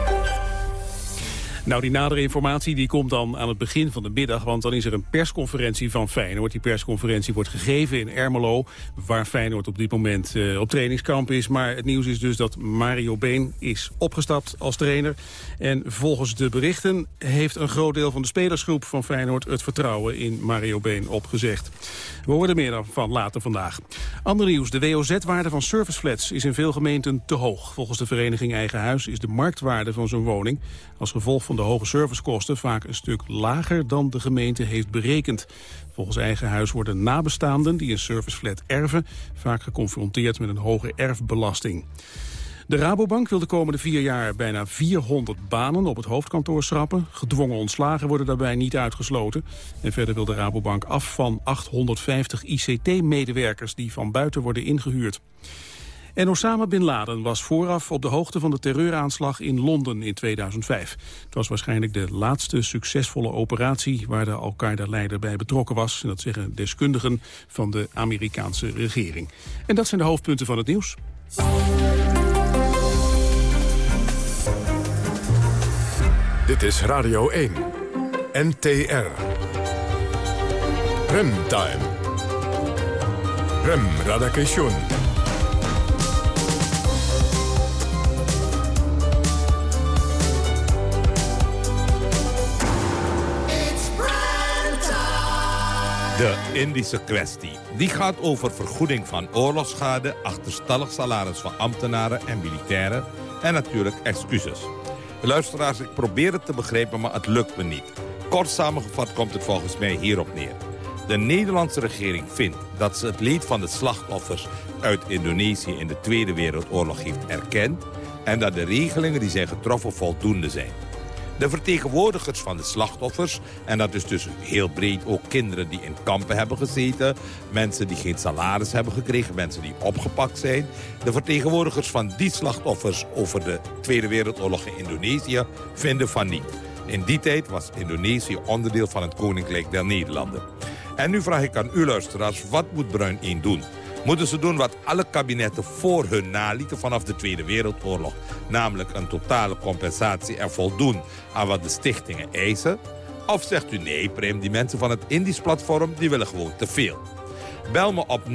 Nou, die nadere informatie die komt dan aan het begin van de middag... want dan is er een persconferentie van Feyenoord. Die persconferentie wordt gegeven in Ermelo... waar Feyenoord op dit moment eh, op trainingskamp is. Maar het nieuws is dus dat Mario Been is opgestapt als trainer. En volgens de berichten heeft een groot deel van de spelersgroep van Feyenoord... het vertrouwen in Mario Been opgezegd. We horen er meer van later vandaag. Ander nieuws, de WOZ-waarde van serviceflats is in veel gemeenten te hoog. Volgens de vereniging Eigen Huis is de marktwaarde van zo'n woning... als gevolg van de hoge servicekosten vaak een stuk lager dan de gemeente heeft berekend. Volgens Eigen Huis worden nabestaanden die een serviceflat erven... vaak geconfronteerd met een hoge erfbelasting. De Rabobank wil de komende vier jaar bijna 400 banen op het hoofdkantoor schrappen. Gedwongen ontslagen worden daarbij niet uitgesloten. En verder wil de Rabobank af van 850 ICT-medewerkers die van buiten worden ingehuurd. En Osama Bin Laden was vooraf op de hoogte van de terreuraanslag in Londen in 2005. Het was waarschijnlijk de laatste succesvolle operatie waar de Al-Qaeda-leider bij betrokken was. Dat zeggen deskundigen van de Amerikaanse regering. En dat zijn de hoofdpunten van het nieuws. Dit is Radio 1, NTR. Remtime. Rem Radakation. De Indische kwestie. Die gaat over vergoeding van oorlogsschade, achterstallig salaris van ambtenaren en militairen en natuurlijk excuses. Luisteraars, ik probeer het te begrijpen, maar het lukt me niet. Kort samengevat komt het volgens mij hierop neer. De Nederlandse regering vindt dat ze het leed van de slachtoffers uit Indonesië in de Tweede Wereldoorlog heeft erkend en dat de regelingen die zijn getroffen voldoende zijn. De vertegenwoordigers van de slachtoffers, en dat is dus heel breed ook kinderen die in kampen hebben gezeten, mensen die geen salaris hebben gekregen, mensen die opgepakt zijn. De vertegenwoordigers van die slachtoffers over de Tweede Wereldoorlog in Indonesië vinden van niet. In die tijd was Indonesië onderdeel van het Koninkrijk der Nederlanden. En nu vraag ik aan u luisteraars, wat moet Bruin 1 doen? Moeten ze doen wat alle kabinetten voor hun nalieten vanaf de Tweede Wereldoorlog. Namelijk een totale compensatie en voldoen aan wat de stichtingen eisen. Of zegt u nee, Prim, die mensen van het Indisch platform die willen gewoon te veel. Bel me op 0800-1121,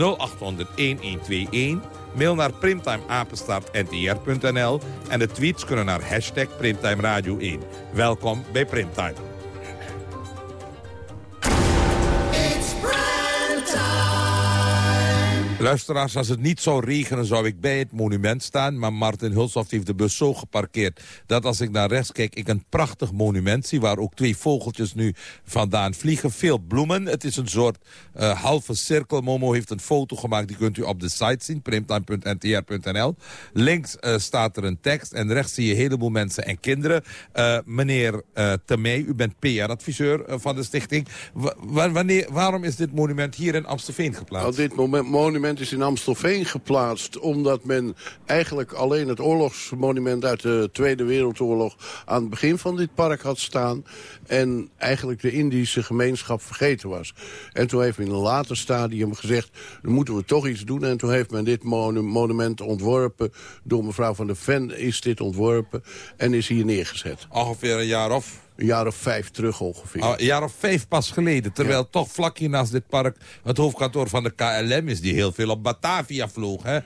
mail naar primtimeapenstaartntr.nl en de tweets kunnen naar hashtag Primtime Radio 1. Welkom bij Primtime. Luisteraars, als het niet zou regenen zou ik bij het monument staan. Maar Martin Hulshoff heeft de bus zo geparkeerd... dat als ik naar rechts kijk, ik een prachtig monument zie... waar ook twee vogeltjes nu vandaan vliegen. Veel bloemen. Het is een soort eh, halve cirkel. Momo heeft een foto gemaakt, die kunt u op de site zien. primtime.ntr.nl. Links eh, staat er een tekst en rechts zie je een heleboel mensen en kinderen. Eh, meneer uh, Temey, u bent PR-adviseur van de stichting. Wa- wa- wanneer, waarom is dit monument hier in Amstelveen geplaatst? Nou, dit moment, monument is in Amstelveen geplaatst... omdat men eigenlijk alleen het oorlogsmonument uit de Tweede Wereldoorlog... aan het begin van dit park had staan... en eigenlijk de Indische gemeenschap vergeten was. En toen heeft men in een later stadium gezegd... dan moeten we toch iets doen. En toen heeft men dit monu- monument ontworpen. Door mevrouw van der Ven is dit ontworpen en is hier neergezet. Ongeveer een jaar of? Een jaar of vijf terug ongeveer. Oh, een jaar of vijf pas geleden. Terwijl toch vlak hier naast dit park het hoofdkantoor van de KLM is... die heel veel op Batavia vloog, hè?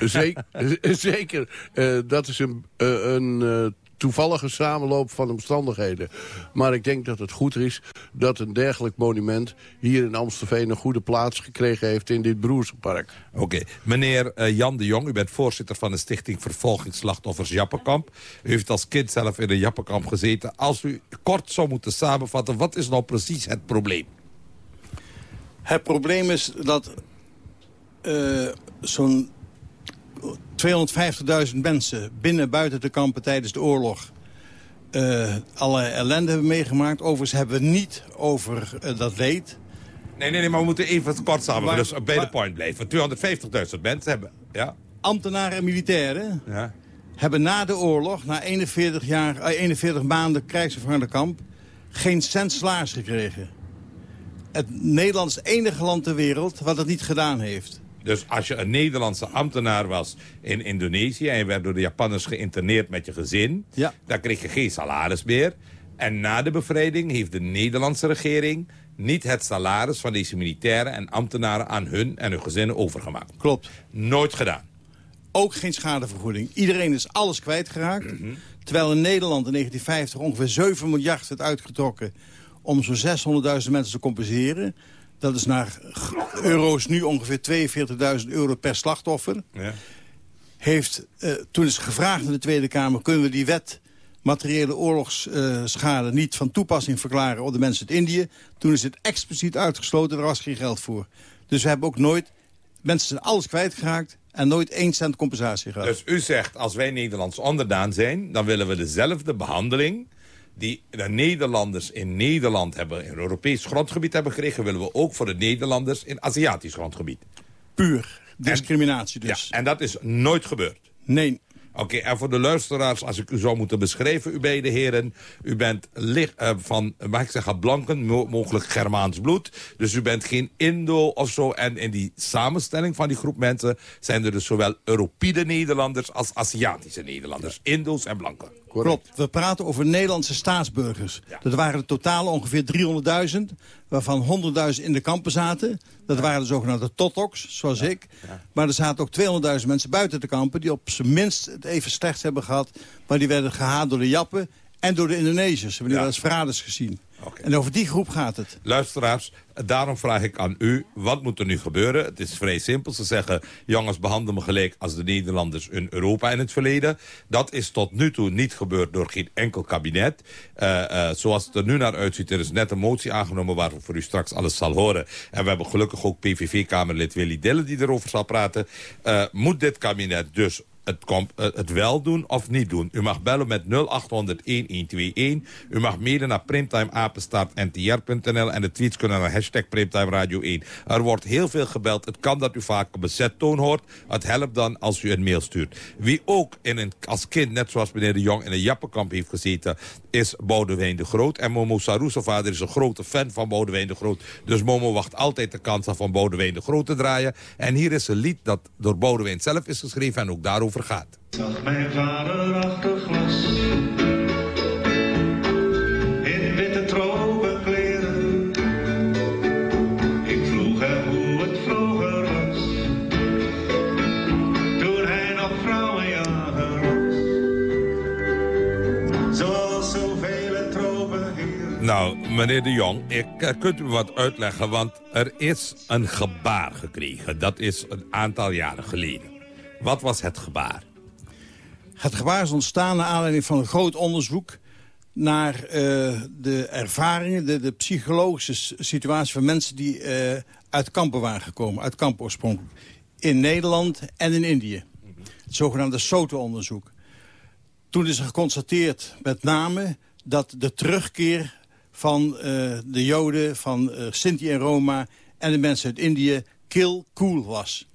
Zeker, zeker. Eh, dat is een, eh, een eh, toevallige samenloop van omstandigheden. Maar ik denk dat het goed is dat een dergelijk monument... hier in Amstelveen een goede plaats gekregen heeft in dit Broersenpark. Oké. Meneer eh, Jan de Jong, u bent voorzitter van de Stichting Vervolgingsslachtoffers Jappenkamp. U heeft als kind zelf in een Jappenkamp gezeten. Als u kort zou moeten samenvatten, wat is nou precies het probleem? Het probleem is dat eh, zo'n 250.000 mensen binnen buiten de kampen tijdens de oorlog... eh alle ellende hebben meegemaakt. Overigens hebben we niet over eh, dat leed. Nee, nee, nee, maar we moeten even kort samenvatten. Maar- Dus bij de point blijven. 250.000 mensen hebben... Ja? Ambtenaren en militairen Ja. hebben na de oorlog, na 41, jaar, eh, 41 maanden krijgsgevangenenkamp... geen cent salaris gekregen. Het Nederland is het enige land ter wereld wat het niet gedaan heeft. Dus als je een Nederlandse ambtenaar was in Indonesië... en je werd door de Japanners geïnterneerd met je gezin... Ja. dan kreeg je geen salaris meer. En na de bevrijding heeft de Nederlandse regering... niet het salaris van deze militairen en ambtenaren... aan hun en hun gezinnen overgemaakt. Klopt. Nooit gedaan. Ook geen schadevergoeding. Iedereen is alles kwijtgeraakt. Terwijl in Nederland in 1950 ongeveer 7 miljard werd uitgetrokken... om zo'n 600.000 mensen te compenseren. Dat is naar euro's nu ongeveer 42.000 euro per slachtoffer. Ja. Heeft, eh, toen is gevraagd in de Tweede Kamer... kunnen we die wet materiële oorlogsschade niet van toepassing verklaren... op de mensen uit Indië. Toen is het expliciet uitgesloten, er was geen geld voor. Dus we hebben ook nooit... Mensen zijn alles kwijtgeraakt en nooit één cent compensatie gehad. Dus u zegt, als wij Nederlands onderdaan zijn... dan willen we dezelfde behandeling die de Nederlanders in Nederland hebben... in Europees grondgebied hebben gekregen... willen we ook voor de Nederlanders in Aziatisch grondgebied. Puur discriminatie dus. Ja, en dat is nooit gebeurd? Nee. Oké, en voor de luisteraars, als ik u zou moeten beschrijven, u beide heren... u bent licht, eh, van, mag ik zeggen, blanken, mo- mogelijk Germaans bloed. Dus u bent geen Indo of zo. En in die samenstelling van die groep mensen... zijn er dus zowel Europede Nederlanders als Aziatische Nederlanders. Indo's en blanken. Klopt. We praten over Nederlandse staatsburgers. Dat waren er totaal ongeveer 300.000, waarvan 100.000 in de kampen zaten. Dat waren de zogenaamde totoks, zoals ik. Maar er zaten ook 200.000 mensen buiten de kampen... die op zijn minst het even slecht hebben gehad. Maar die werden gehaat door de Jappen en door de Indonesiërs. We hebben die wel eens verraders gezien. En over die groep gaat het. Luisteraars, daarom vraag ik aan u, wat moet er nu gebeuren? Het is vrij simpel. Ze zeggen, jongens, behandel me gelijk als de Nederlanders in Europa in het verleden. Dat is tot nu toe niet gebeurd door geen enkel kabinet. Eh, eh, zoals het er nu naar uitziet, er is net een motie aangenomen... waarover u straks alles zal horen. En we hebben gelukkig ook PVV-kamerlid Willy Dille die erover zal praten. Eh, moet dit kabinet dus het, kom- eh, het wel doen of niet doen. U mag bellen met 0800-1121. U mag mailen naar primtimeapenstaartntr.nl en de tweets kunnen naar hashtag Primtime Radio 1. Er wordt heel veel gebeld. Het kan dat u vaak een toon hoort. Het helpt dan als u een mail stuurt. Wie ook in een, als kind, net zoals meneer de Jong, in een jappenkamp heeft gezeten... is Boudewijn de Groot. En Momo zijn vader, is een grote fan van Boudewijn de Groot. Dus Momo wacht altijd de kans af van Boudewijn de Groot te draaien. En hier is een lied dat door Boudewijn zelf is geschreven en ook daarover gaat. Zag mijn vader achter glas in witte tropenkleren. Ik vroeg hem hoe het vroeger was, toen hij nog vrouwenjager was. Zoals zoveel tropenheren. Nou, meneer de Jong, ik, eh, kunt u wat uitleggen, want er is een gebaar gekregen. Dat is een aantal jaren geleden. Wat was het gebaar? Het gebaar is ontstaan naar aanleiding van een groot onderzoek... naar eh, de ervaringen, de, psychologische situatie van mensen... die eh, uit kampen waren gekomen, uit kampen oorspronkelijk. In Nederland en in Indië. Het zogenaamde SOTO-onderzoek. Toen is er geconstateerd met name dat de terugkeer van eh, de Joden, van Sinti en Roma... en de mensen uit Indië kill cool was.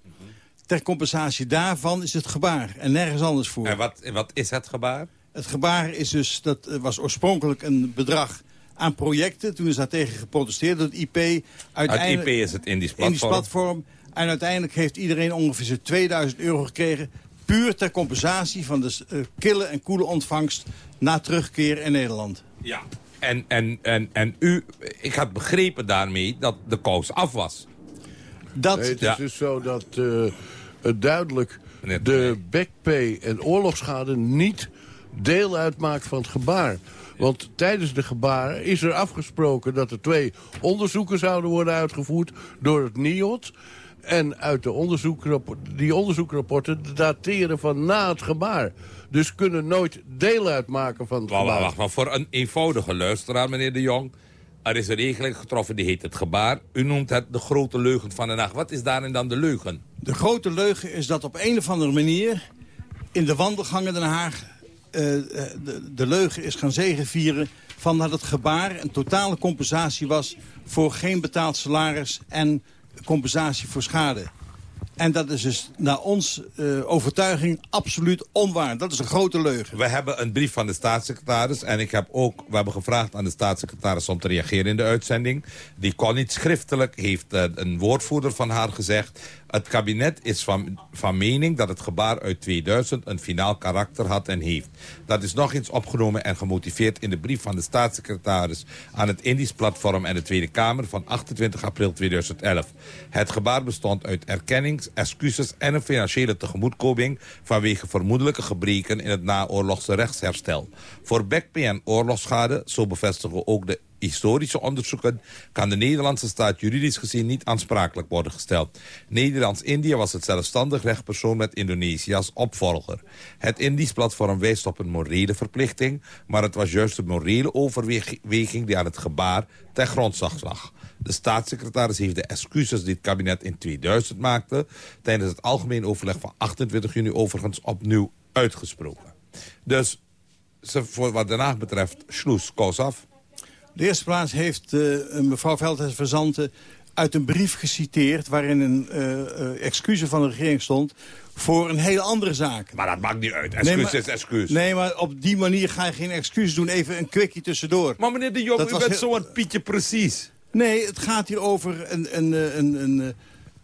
Ter compensatie daarvan is het gebaar en nergens anders voor. En wat, wat is het gebaar? Het gebaar is dus, dat was oorspronkelijk een bedrag aan projecten. Toen is daar tegen geprotesteerd door het IP. Het IP is het Indisch Indisch platform. platform. En uiteindelijk heeft iedereen ongeveer zo'n 2000 euro gekregen. Puur ter compensatie van de eh, kille en koele ontvangst na terugkeer in Nederland. Ja. En, en, en, en u, ik had begrepen daarmee dat de kous af was. Dat, Nee, het is Ja. dus zo dat eh, duidelijk de backpay en oorlogsschade niet deel uitmaakt van het gebaar. Want tijdens de gebaren is er afgesproken dat er twee onderzoeken zouden worden uitgevoerd door het NIOD. En uit de die onderzoekrapporten dateren van na het gebaar. Dus kunnen nooit deel uitmaken van het Wacht, gebaar. wacht, wacht. Voor een eenvoudige luisteraar, meneer de Jong... er is een regeling getroffen, die heet het gebaar. U noemt het de grote leugen van de nacht. Wat is daarin dan de leugen? De grote leugen is dat op een of andere manier... in de wandelgangen Den Haag eh, eh, de, leugen is gaan zegenvieren... van dat het gebaar een totale compensatie was... voor geen betaald salaris en compensatie voor schade. En dat is dus naar ons eh, overtuiging absoluut onwaar. Dat is een grote leugen. We hebben een brief van de staatssecretaris. En ik heb ook, we hebben gevraagd aan de staatssecretaris om te reageren in de uitzending. Die kon niet schriftelijk, heeft een woordvoerder van haar gezegd. Het kabinet is van, mening dat het gebaar uit 2000 een finaal karakter had en heeft. Dat is nog eens opgenomen en gemotiveerd in de brief van de staatssecretaris aan het Indisch Platform en de Tweede Kamer van 28 april 2011. Het gebaar bestond uit erkennings, excuses en een financiële tegemoetkoming vanwege vermoedelijke gebreken in het naoorlogse rechtsherstel. Voor backpay en oorlogsschade, zo bevestigen ook de historische onderzoeken kan de Nederlandse staat juridisch gezien niet aansprakelijk worden gesteld. Nederlands-Indië was het zelfstandig rechtpersoon met Indonesië als opvolger. Het Indisch platform wijst op een morele verplichting, maar het was juist de morele overweging die aan het gebaar ten grondslag lag. De staatssecretaris heeft de excuses die het kabinet in 2000 maakte... tijdens het algemeen overleg van 28 juni overigens opnieuw uitgesproken. Dus voor wat Den betreft, sloes, koos af. De eerste plaats heeft eh, mevrouw Veldhuis Verzanten uit een brief geciteerd... waarin een eh, eh, excuus van de regering stond voor een hele andere zaak. Maar dat maakt niet uit. Excuus Nee, maar- is excuus. Nee, maar op die manier ga je geen excuus doen. Even een quickie tussendoor. Maar meneer de Jong, Dat u bent heel- zo'n Pietje precies. Nee, het gaat hier over een, een, een, een, een,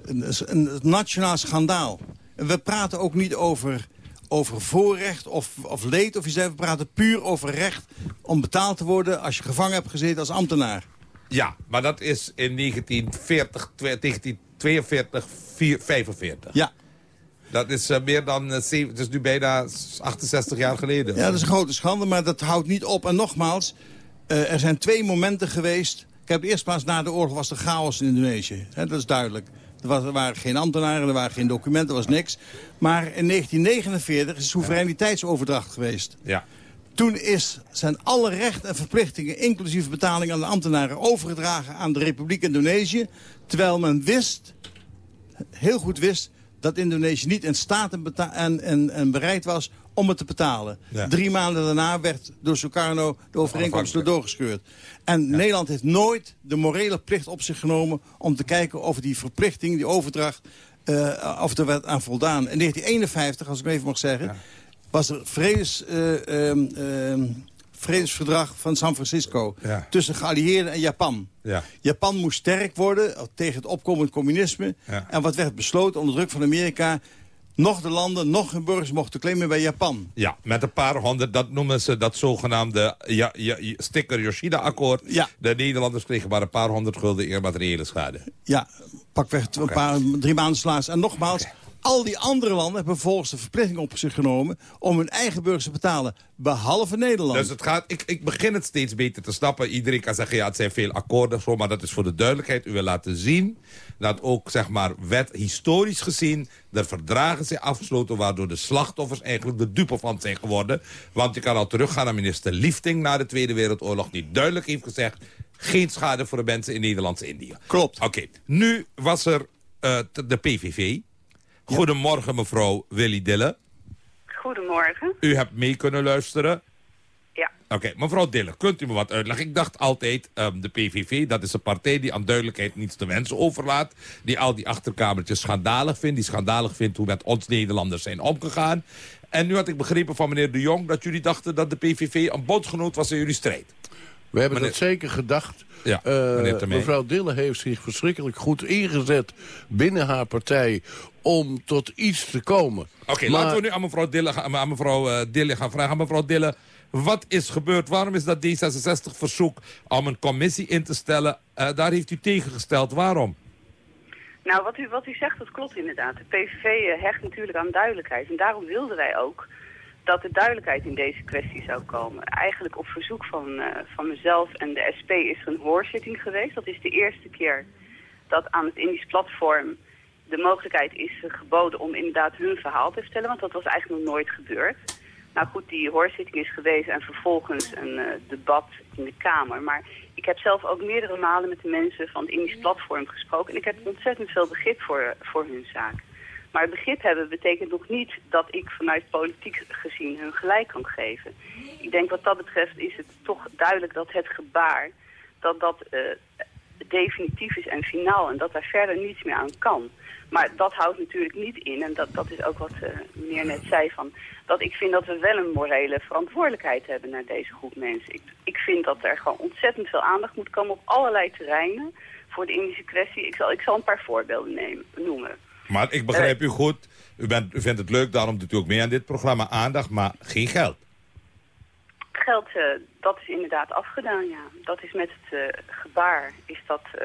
een, een nationaal schandaal. En we praten ook niet over, over voorrecht of, of leed of iets dergelijks. We praten puur over recht om betaald te worden... als je gevangen hebt gezeten als ambtenaar. Ja, maar dat is in 1940, twe- 1942, vier- 45. Ja. Dat is eh, meer dan, zeven- het is nu bijna 68 jaar geleden. Ja, dat is een grote schande, maar dat houdt niet op. En nogmaals, eh, er zijn twee momenten geweest... Kijk, op de eerste plaats na de oorlog was er chaos in Indonesië. Hè, dat is duidelijk. Er, was, er waren geen ambtenaren, er waren geen documenten, er was niks. Maar in 1949 is soevereiniteitsoverdracht geweest. Ja. Toen is, zijn alle rechten en verplichtingen, inclusief betaling aan de ambtenaren... overgedragen aan de Republiek Indonesië. Terwijl men wist, heel goed wist, dat Indonesië niet in staat en, en, en bereid was om het te betalen. Ja. Drie maanden daarna werd door Sukarno de overeenkomst er doorgescheurd. En Nederland heeft nooit de morele plicht op zich genomen... om te kijken of die verplichting, die overdracht, eh, of er werd aan voldaan. In 1951, als ik even mag zeggen, was er vredes, eh, ehm, ehm, vredesverdrag van San Francisco... Ja. tussen geallieerden en Japan. Ja. Japan moest sterk worden tegen het opkomend communisme. Ja. En wat werd besloten onder druk van Amerika... nog de landen, nog hun burgers mochten claimen bij Japan. Ja, met een paar honderd, dat noemen ze dat zogenaamde ja, ja, sticker Yoshida-akkoord. Ja. De Nederlanders kregen maar een paar honderd gulden eer materiële schade. Ja, pakweg een paar, drie maanden salaris. En nogmaals, al die andere landen hebben vervolgens de verplichting op zich genomen... om hun eigen burgers te betalen, behalve Nederland. Dus het gaat, ik, ik begin het steeds beter te snappen. Iedereen kan zeggen, ja, het zijn veel akkoorden, zo, maar dat is voor de duidelijkheid. U wil laten zien dat ook, zeg maar, wet, historisch gezien... er verdragen zijn afgesloten waardoor de slachtoffers eigenlijk de dupe van zijn geworden. Want je kan al teruggaan naar minister Liefting na de Tweede Wereldoorlog... die duidelijk heeft gezegd, geen schade voor de mensen in Nederlands-Indië. Klopt. Oké, nu was er eh, de PVV. Goedemorgen, mevrouw Willy Dille. Goedemorgen. U hebt mee kunnen luisteren. Ja. Oké, mevrouw Dille, kunt u me wat uitleggen? Ik dacht altijd, ehm, de PVV, dat is een partij die aan duidelijkheid niets te wensen overlaat. Die al die achterkamertjes schandalig vindt. Die schandalig vindt hoe met ons Nederlanders zijn omgegaan. En nu had ik begrepen van meneer De Jong dat jullie dachten dat de PVV een bondgenoot was in jullie strijd. We hebben Meneer- dat zeker gedacht. Ja, Eh, mevrouw Dille heeft zich verschrikkelijk goed ingezet binnen haar partij om tot iets te komen. Oké, Maar- laten we nu aan mevrouw Dille, gaan- aan mevrouw, eh, Dille gaan vragen. Mevrouw Dille, wat is gebeurd? Waarom is dat D66-verzoek om een commissie in te stellen? eh, daar heeft u tegengesteld. Waarom? Nou, wat u, wat u zegt, dat klopt inderdaad. De PVV eh, hecht natuurlijk aan duidelijkheid. En daarom wilden wij ook dat er duidelijkheid in deze kwestie zou komen. Eigenlijk op verzoek van, eh, van mezelf en de SP is er een hoorzitting geweest. Dat is de eerste keer dat aan het Indisch platform de mogelijkheid is geboden om inderdaad hun verhaal te vertellen. Want dat was eigenlijk nog nooit gebeurd. Nou goed, die hoorzitting is geweest en vervolgens een eh, debat in de Kamer. Maar ik heb zelf ook meerdere malen met de mensen van het Indisch platform gesproken. En ik heb ontzettend veel begrip voor, voor hun zaak. Maar begrip hebben betekent nog niet dat ik vanuit politiek gezien hun gelijk kan geven. Ik denk wat dat betreft is het toch duidelijk dat het gebaar, dat dat eh, definitief is en finaal en dat daar verder niets meer aan kan. Maar dat houdt natuurlijk niet in, en dat, dat is ook wat uh, meneer net zei, van, dat ik vind dat we wel een morele verantwoordelijkheid hebben naar deze groep mensen. Ik, ik vind dat er gewoon ontzettend veel aandacht moet komen op allerlei terreinen voor de Indische kwestie. Ik zal, ik zal een paar voorbeelden nemen, noemen. Maar ik begrijp u goed. U, bent, u vindt het leuk, daarom doet u ook mee aan dit programma. Aandacht, maar geen geld. Geld, uh, dat is inderdaad afgedaan, ja. Dat is met het uh, gebaar, is dat... Uh,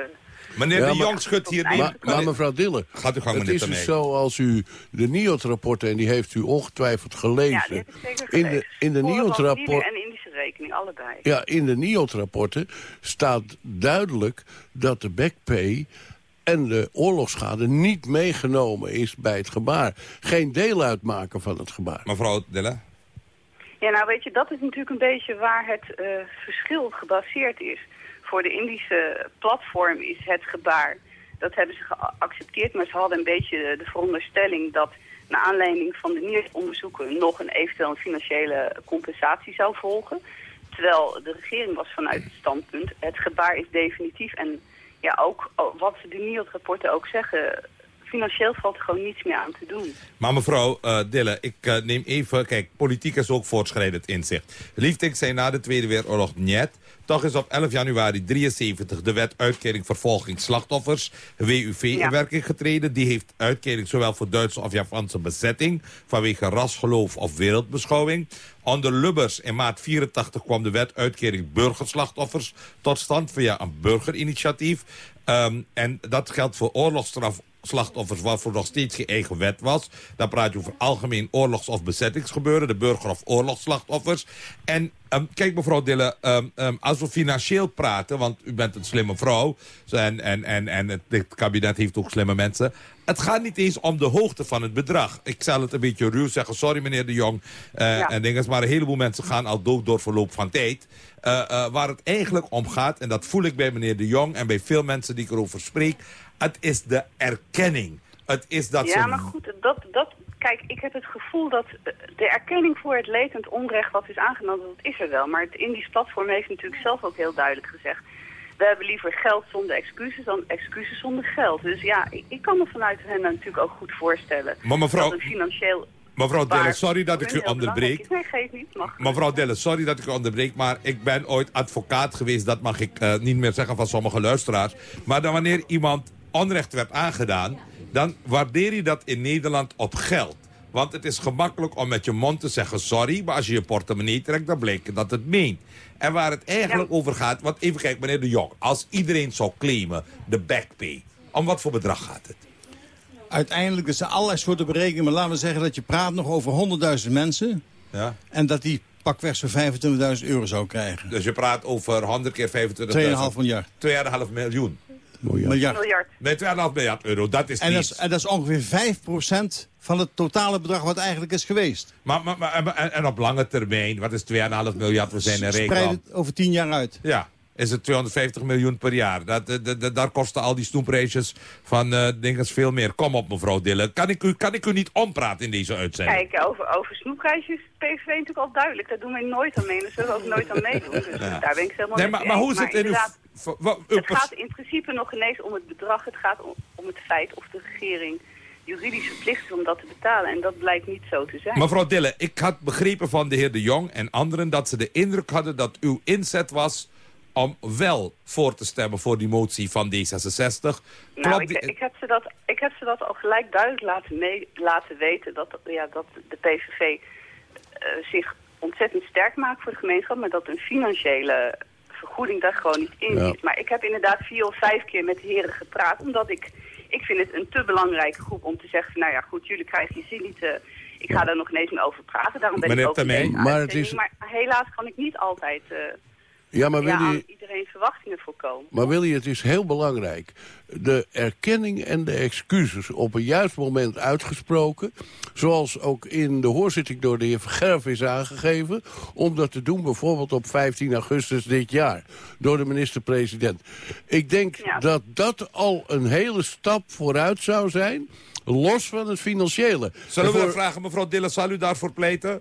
Meneer Ja, de maar- Jong schudt hier... Maar, maar mevrouw Dille, Gaat u gang, het is dus zo als u de NIOT-rapporten, en die heeft u ongetwijfeld ja, gelezen. die heb ik zeker in de, gelezen. in de Voor van NIOT-rapport... familie en Indische rekening, allebei. Ja, in de NIOT-rapporten staat duidelijk dat de backpay en de oorlogsschade niet meegenomen is bij het gebaar. Geen deel uitmaken van het gebaar. Mevrouw Dille? Ja, nou weet je, dat is natuurlijk een beetje waar het eh, verschil gebaseerd is. Voor de Indische platform is het gebaar, dat hebben ze geaccepteerd, maar ze hadden een beetje de veronderstelling dat naar aanleiding van de NIRS-onderzoeken nog een eventueel financiële compensatie zou volgen. Terwijl de regering was vanuit het standpunt, het gebaar is definitief. En ja, ook oh, wat de NIRS-rapporten ook zeggen, financieel valt er gewoon niets meer aan te doen. Maar mevrouw eh, Dille, ik eh, neem even... Kijk, politiek is ook voortschrijdend inzicht. Liefdink zei na de Tweede Wereldoorlog niet. Toch is op 11 januari 73 de wet uitkering vervolging slachtoffers, WUV, in werking getreden. Die heeft uitkering zowel voor Duitse of Japanse bezetting, vanwege ras, geloof of wereldbeschouwing. Onder Lubbers in maart 84 kwam de wet uitkering burgerslachtoffers tot stand via een burgerinitiatief. Ehm, en dat geldt voor oorlogsstraf slachtoffers waarvoor nog steeds geen eigen wet was. Dan praat je over algemeen oorlogs- of bezettingsgebeuren, de burger- of oorlogsslachtoffers. En ehm, kijk mevrouw Dille, ehm, ehm, als we financieel praten, want u bent een slimme vrouw en, en, en, en het, kabinet heeft ook slimme mensen. Het gaat niet eens om de hoogte van het bedrag. Ik zal het een beetje ruw zeggen, sorry meneer de Jong. eh, Ja. En dingen, maar een heleboel mensen gaan al dood door verloop van tijd. Eh, eh, waar het eigenlijk om gaat, en dat voel ik bij meneer de Jong en bij veel mensen die ik erover spreek. Het is de erkenning. Het is dat ja, ze... maar goed, dat, dat, kijk, ik heb het gevoel dat eh, de erkenning voor het het onrecht wat is aangenomen, dat is er wel. Maar het Indisch platform heeft natuurlijk zelf ook heel duidelijk gezegd, we hebben liever geld zonder excuses dan excuses zonder geld. Dus ja, ik, ik kan me vanuit hen natuurlijk ook goed voorstellen Maar mevrouw- dat financieel Mevrouw Delle, sorry dat ik u onderbreek. is. Nee, geef niet, mag. Mevrouw Delle, sorry dat ik u onderbreek, maar ik ben ooit advocaat geweest. Dat mag ik eh, niet meer zeggen van sommige luisteraars. Maar dan wanneer iemand onrecht werd aangedaan, dan waardeer je dat in Nederland op geld. Want het is gemakkelijk om met je mond te zeggen sorry, maar als je je portemonnee trekt, dan blijkt dat het meent. En waar het eigenlijk over gaat, want even kijken meneer de Jong, als iedereen zou claimen de backpay, om wat voor bedrag gaat het? Uiteindelijk is er allerlei soorten berekeningen. Maar laten we zeggen dat je praat nog over 100.000 mensen. Ja. En dat die pakweg zo'n 25.000 euro zou krijgen. Dus je praat over 100 keer 25.000. 2,5 miljard. 2,5 miljoen. Miljard. Nee, 2,5 miljard euro, dat is En dat is, en dat is ongeveer 5% van het totale bedrag wat eigenlijk is geweest. Maar, maar, maar- en, en op lange termijn, wat is 2,5 miljard? We zijn een Spreid rekenland. het over 10 jaar uit. Ja, is het 250 miljoen per jaar. Dat, dat, dat- daar kosten al die snoepreisjes van eh dingen veel meer. Kom op, mevrouw Dille. Kan ik, u, kan ik u niet ompraten in deze uitzending? Kijk, over, over snoepreisjes is PVV natuurlijk al duidelijk. Daar doen wij nooit aan mee en daar zullen we ook nooit aan meedoen. Dus Ja. daar ben ik helemaal Nee, mee maar, maar hoe zit het in uw... Het gaat in principe nog ineens om het bedrag. Het gaat om, om het feit of de regering juridisch verplicht is om dat te betalen. En dat blijkt niet zo te zijn. Mevrouw Dille, ik had begrepen van de heer De Jong en anderen... dat ze de indruk hadden dat uw inzet was om wel voor te stemmen voor die motie van D66. Nou, ik, ik, heb ze dat, ik heb ze dat al gelijk duidelijk laten, mee, laten weten dat, ja, dat de PVV eh, zich ontzettend sterk maakt voor de gemeenschap, maar dat een financiële vergoeding daar gewoon niet in zit. Maar ik heb inderdaad vier of vijf keer met de heren gepraat, omdat ik, ik vind het een te belangrijke groep om te zeggen, van, nou ja goed, jullie krijgen je zin niet, eh, Ik ga daar nog ineens mee over praten, daarom ben Meneer ik ook deze Maar het is- Maar helaas kan ik niet altijd eh Ja, maar wil ja, je- iedereen verwachtingen voorkomen. Maar Willy, het is heel belangrijk. De erkenning en de excuses op een juist moment uitgesproken. Zoals ook in de hoorzitting door de heer Vergerf is aangegeven. Om dat te doen bijvoorbeeld op 15 augustus dit jaar. Door de minister-president. Ik denk dat dat al een hele stap vooruit zou zijn. Los van het financiële. Zullen we vragen, mevrouw Dillen, zal u daarvoor pleiten?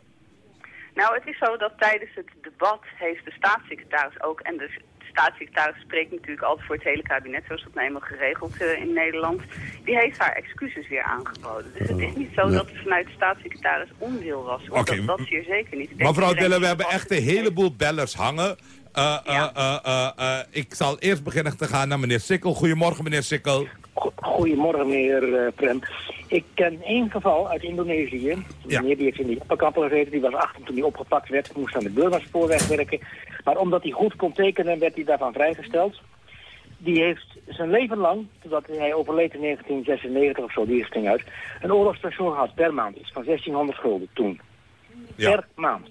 Nou, het is zo dat tijdens het debat heeft de staatssecretaris ook... en de staatssecretaris spreekt natuurlijk altijd voor het hele kabinet... zoals dat nou eenmaal geregeld eh, in Nederland. Die heeft haar excuses weer aangeboden. Dus het is niet zo Ja. dat er vanuit de staatssecretaris onwil was. Oké, Dat, dat zeer zeker niet. Mevrouw Dillen, we hebben echt een heleboel bellers hangen. Eh, eh, eh, ik zal eerst beginnen te gaan naar meneer Sikkel. Goedemorgen, meneer Sikkel. Goedemorgen, meneer Prem. Ik ken één geval uit Indonesië. Een meneer die heeft in de Jappenkampen gezeten. Die was 18 toen hij opgepakt werd. Moest aan de Burma-spoorweg werken. Maar omdat hij goed kon tekenen, werd hij daarvan vrijgesteld. Die heeft zijn leven lang, totdat hij overleed in 1996 of zo, die ging uit, een oorlogspensioen gehad per maand. Iets van 1600 gulden toen. Per maand.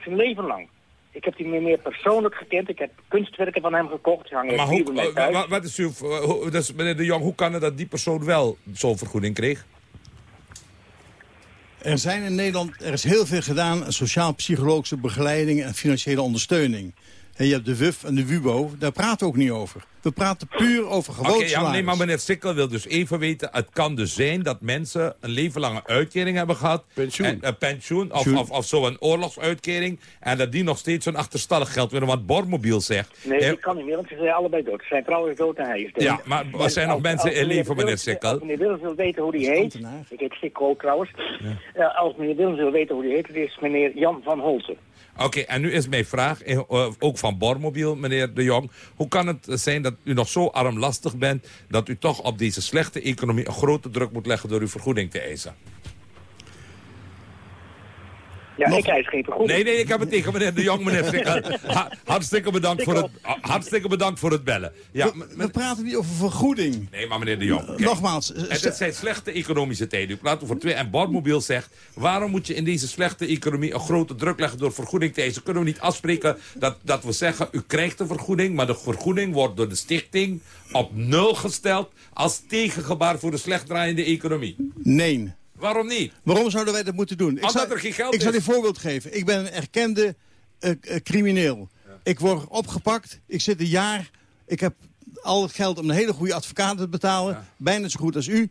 Zijn leven lang. Ik heb die meneer persoonlijk gekend. Ik heb kunstwerken van hem gekocht. Maar hoe, eh, wat is uw, hoe- dus meneer De Jong, hoe kan het dat die persoon wel zo'n vergoeding kreeg? Er zijn in Nederland, er is heel veel gedaan... aan sociaal-psychologische begeleiding en financiële ondersteuning. En je hebt de WUF en de WUBO, daar praten we ook niet over. We praten puur over Oké, gewoon ja, salaris. nee, maar meneer Sikkel wil dus even weten... het kan dus zijn dat mensen een leven lange uitkering hebben gehad. Pensioen. En, eh, pensioen, of, Pensioen. of, of zo'n oorlogsuitkering. En dat die nog steeds zo'n achterstallig geld willen. Wat Bormobiel zegt. Nee, die kan niet meer, want ze zijn allebei dood. Zijn vrouw is dood en hij is dood. Ja, maar er zijn nog mensen in leven, meneer Sikkel. Als meneer Willems wil weten hoe die heet... Ik heet Sikko trouwens. Eh, als meneer Willems wil weten hoe die heet, het is meneer Jan van Holten. Oké, en nu is mijn vraag, eh, ook van Bormobiel, meneer De Jong. Hoe kan het zijn dat u nog zo armlastig bent... dat u toch op deze slechte economie een grote druk moet leggen... door uw vergoeding te eisen? Ja, ik eis geen vergoeding. Nee, nee, ik heb het tegen meneer De Jong, meneer hartstikke, bedankt voor het, hartstikke bedankt voor het bellen. Ja, we, we praten niet over vergoeding. Nee, maar meneer De Jong. kijk, Nogmaals, eh, Het, het zijn slechte economische tijden. U praat over twee. En Bordmobiel zegt... waarom moet je in deze slechte economie een grote druk leggen door vergoeding te eisen? Kunnen we niet afspreken dat, dat we zeggen... u krijgt een vergoeding, maar de vergoeding wordt door de stichting... op nul gesteld als tegengebaar voor de slecht draaiende economie? Nee. Waarom niet? Waarom zouden wij dat moeten doen? Ik Omdat zal, er geen geld ik zal is. een voorbeeld geven. Ik ben een erkende eh, eh, crimineel. Ik word opgepakt. Ik zit een jaar. Ik heb al het geld om een hele goede advocaat te betalen. Bijna zo goed als u.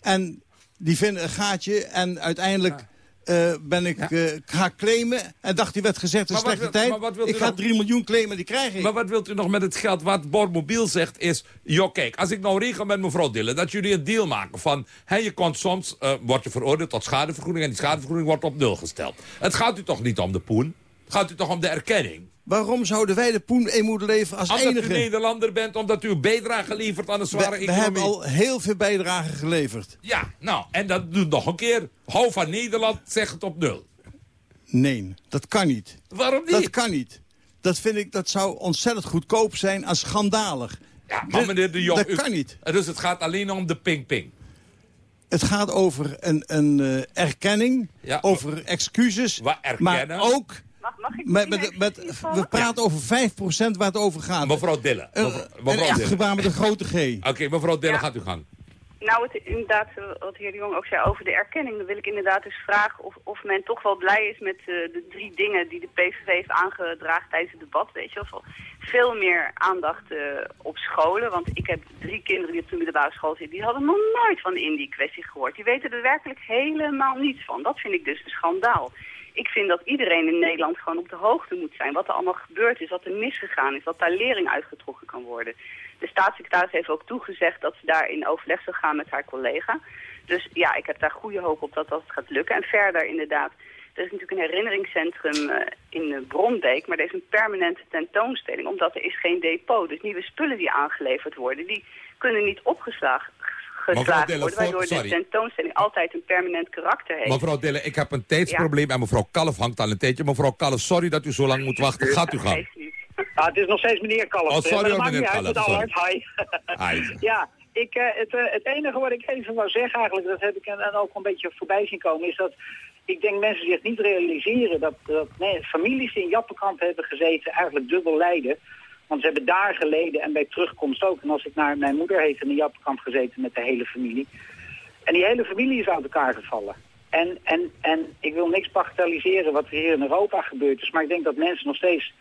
En die vinden een gaatje. En uiteindelijk eh, ben ik, eh, ga claimen. En dacht, die werd gezegd een slechte wil- tijd. Ik ga nog- 3 miljoen claimen, die krijg ik. Maar wat wilt u nog met het geld? Wat Bordmobiel zegt is... joh, kijk, als ik nou regel met mevrouw Dillen... dat jullie een deal maken van... Hè, je komt soms, eh word je veroordeeld tot schadevergoeding... en die schadevergoeding wordt op nul gesteld. Het gaat u toch niet om de poen? Gaat u toch om de erkenning? Waarom zouden wij de poen in moeten leveren als omdat enige? u Nederlander bent, omdat u een bijdrage levert aan een zware we, we economie. hebben al heel veel bijdragen geleverd. Ja, nou, en dat doet nog een keer. Hou van Nederland, zeg het op nul. Nee, dat kan niet. Waarom niet? Dat kan niet. Dat vind ik, dat zou ontzettend goedkoop zijn en schandalig. Ja, maar meneer de Jong... Dat u- kan niet. Dus het gaat alleen om de ping-ping. Het gaat over een, een eh, erkenning, Ja, over excuses. erkennen? Maar ook, met, met, met, we praten over 5% waar het over gaat. Mevrouw Dillen. Een, Mevrouw- een mevrouw gebaar met een grote G. Oké, mevrouw Dillen, gaat u gang. Nou, het, inderdaad, wat de heer de Jong ook zei over de erkenning. Dan wil ik inderdaad dus vragen of, of men toch wel blij is met eh, de drie dingen die de PVV heeft aangedragen tijdens het debat. Weet je, of wel. veel meer aandacht eh, op scholen. Want ik heb drie kinderen die op de middelbare school zitten. Die hadden nog nooit van de Indie-kwestie gehoord. Die weten er werkelijk helemaal niets van. Dat vind ik dus een schandaal. Ik vind dat iedereen in Nederland gewoon op de hoogte moet zijn. Wat er allemaal gebeurd is, wat er misgegaan is, dat daar lering uitgetrokken kan worden. De staatssecretaris heeft ook toegezegd dat ze daar in overleg zal gaan met haar collega. Dus ja, ik heb daar goede hoop op dat dat gaat lukken. En verder inderdaad, er is natuurlijk een herinneringscentrum eh, in eh, Bronbeek, maar er is een permanente tentoonstelling, omdat er is geen depot. Dus nieuwe spullen die aangeleverd worden, die kunnen niet opgeslagen geslagen worden, waardoor de tentoonstelling altijd een permanent karakter heeft. Mevrouw Dillen, ik heb een tijdsprobleem en mevrouw Kalf hangt al een tijdje. Mevrouw Kalf, sorry dat u zo lang moet wachten. Gaat u gang. Ah, het is nog steeds meneer Kalf. Oh, sorry maar dat hoor, maakt meneer niet uit, Kalf, met. Hi. Hi. ja, ik, eh, het, eh, het enige wat ik even wou zeggen eigenlijk, dat heb ik dan ook een beetje voorbij zien komen, is dat ik denk mensen zich niet realiseren dat, dat nee, families die in Jappenkamp hebben gezeten eigenlijk dubbel lijden. Want ze hebben daar geleden en bij terugkomst ook. En als ik naar mijn moeder heeft in een Jappenkamp gezeten met de hele familie. En die hele familie is uit elkaar gevallen. En, en, en ik wil niks bagatelliseren wat er hier in Europa gebeurd is. Maar ik denk dat mensen nog steeds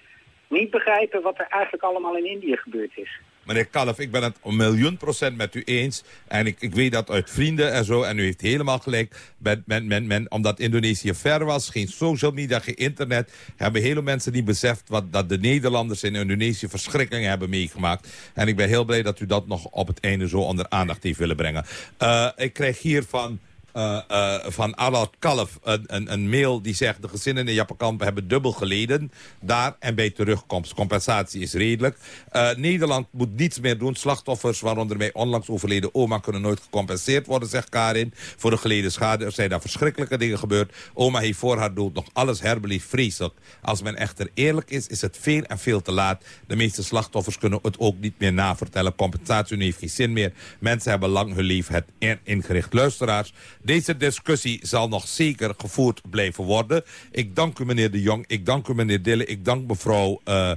niet begrijpen wat er eigenlijk allemaal in Indië gebeurd is. Meneer Kalf, ik ben het een miljoen procent met u eens. En ik, ik weet dat uit vrienden en zo. En u heeft helemaal gelijk. Men, men, men, men, omdat Indonesië ver was, geen social media, geen internet... hebben hele mensen niet beseft wat, dat de Nederlanders in Indonesië verschrikkingen hebben meegemaakt. En ik ben heel blij dat u dat nog op het einde zo onder aandacht heeft willen brengen. Uh, ik krijg hier van uh, uh, van Alad Kalf een, een, een, mail die zegt... de gezinnen in Jappenkamp hebben dubbel geleden daar en bij terugkomst. Compensatie is redelijk. Uh, Nederland moet niets meer doen. Slachtoffers, waaronder mijn onlangs overleden oma... kunnen nooit gecompenseerd worden, zegt Karin. Voor de geleden schade er zijn daar verschrikkelijke dingen gebeurd. Oma heeft voor haar dood nog alles herbeleefd vreselijk. Als men echter eerlijk is, is het veel en veel te laat. De meeste slachtoffers kunnen het ook niet meer navertellen. Compensatie heeft geen zin meer. Mensen hebben lang hun leven het ingericht. Luisteraars... Deze discussie zal nog zeker gevoerd blijven worden. Ik dank u meneer De Jong, ik dank u meneer Dille, ik dank mevrouw, uh,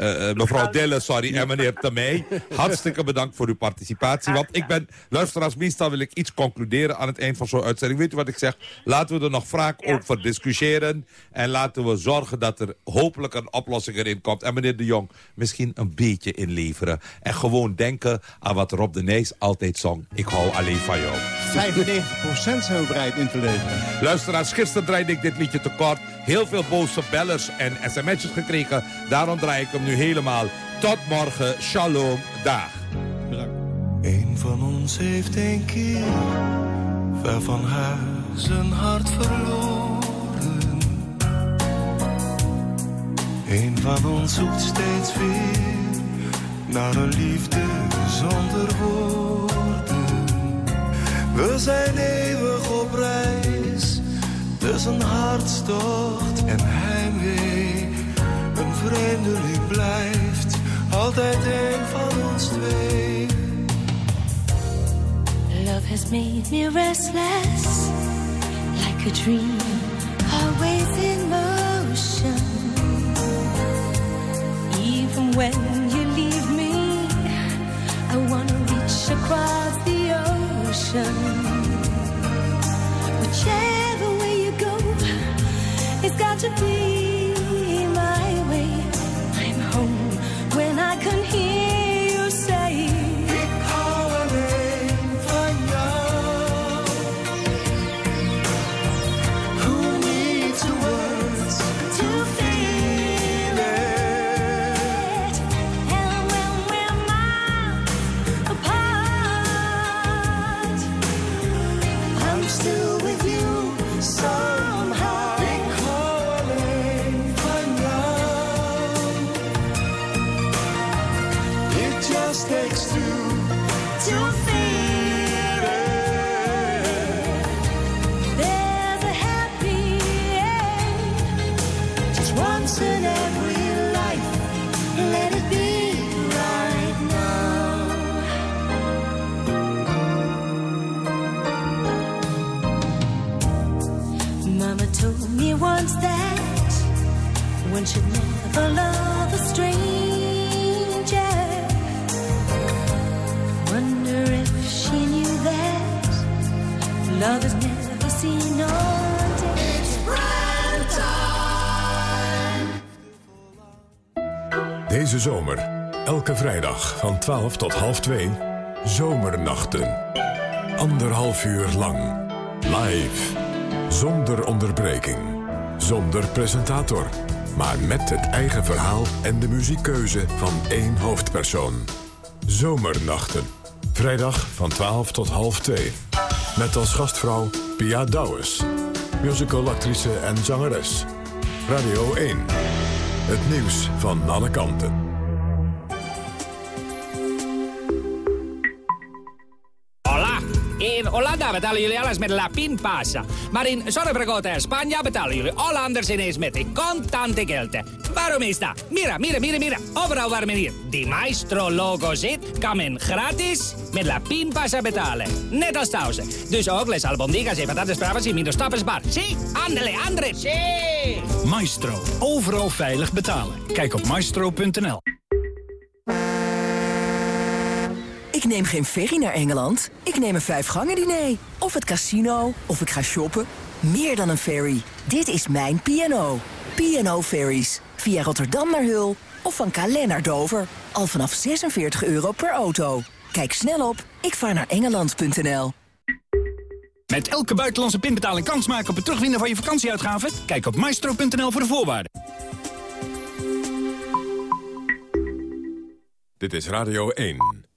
uh, mevrouw Dille sorry, en meneer Temey. Hartstikke bedankt voor uw participatie. Want ik ben, luisteraars, meestal wil ik iets concluderen aan het eind van zo'n uitzending. Weet u wat ik zeg? Laten we er nog vaak over discussiëren. En laten we zorgen dat er hopelijk een oplossing erin komt. En meneer De Jong, misschien een beetje inleveren. En gewoon denken aan wat Rob de Nijs altijd zong. Ik hou alleen van jou. 95 zijn we bereid in te leveren. Luisteraars, gisteren draaide ik dit liedje tekort. Heel veel boze bellers en sms'jes gekregen. Daarom draai ik hem nu helemaal. Tot morgen. Shalom. Dag. Bedankt. Een van ons heeft een keer ver van huis een hart verloren. Een van ons zoekt steeds weer naar een liefde zonder woorden. We zijn eeuwig op reis, tussen hartstocht en heimwee. Een vreemdeling blijft altijd een van ons twee. Love has made me restless, like a dream, always in motion. Even when you leave me, I wanna reach across the ocean. To be one should never love a stranger. Wonder if she knew that love is never seen on Deze zomer, elke vrijdag van 12 tot half 2, Zomernachten. Anderhalf uur lang, live, zonder onderbreking, zonder presentator... maar met het eigen verhaal en de muziekkeuze van één hoofdpersoon. Zomernachten, vrijdag van 12 tot half 2. Met als gastvrouw Pia Douwes, musicalactrice en zangeres. Radio 1. Het nieuws van alle kanten. In Hollanda betalen jullie alles met La Pinpasa. Maar in Zorrevergota en Spanje betalen jullie Hollanders ineens met de contante geld. Waarom is dat? Mira, mira, mira, mira. Overal waar meneer die Maestro logo zit, kan men gratis met La Pinpasa betalen. Net als thuis. Dus ook les albondigas en patatas bravas y minder stappersbar. Zie, andele, andre. Zie. Maestro. Overal veilig betalen. Kijk op maestro.nl. Ik neem geen ferry naar Engeland. Ik neem een vijfgangen diner. Of het casino. Of ik ga shoppen. Meer dan een ferry. Dit is mijn P&O. P&O Ferries. Via Rotterdam naar Hul. Of van Calais naar Dover. Al vanaf 46 euro per auto. Kijk snel op ikvaarnaarengeland.nl. Met elke buitenlandse pinbetaling kans maken op het terugwinnen van je vakantieuitgaven? Kijk op maestro.nl voor de voorwaarden. Dit is Radio 1.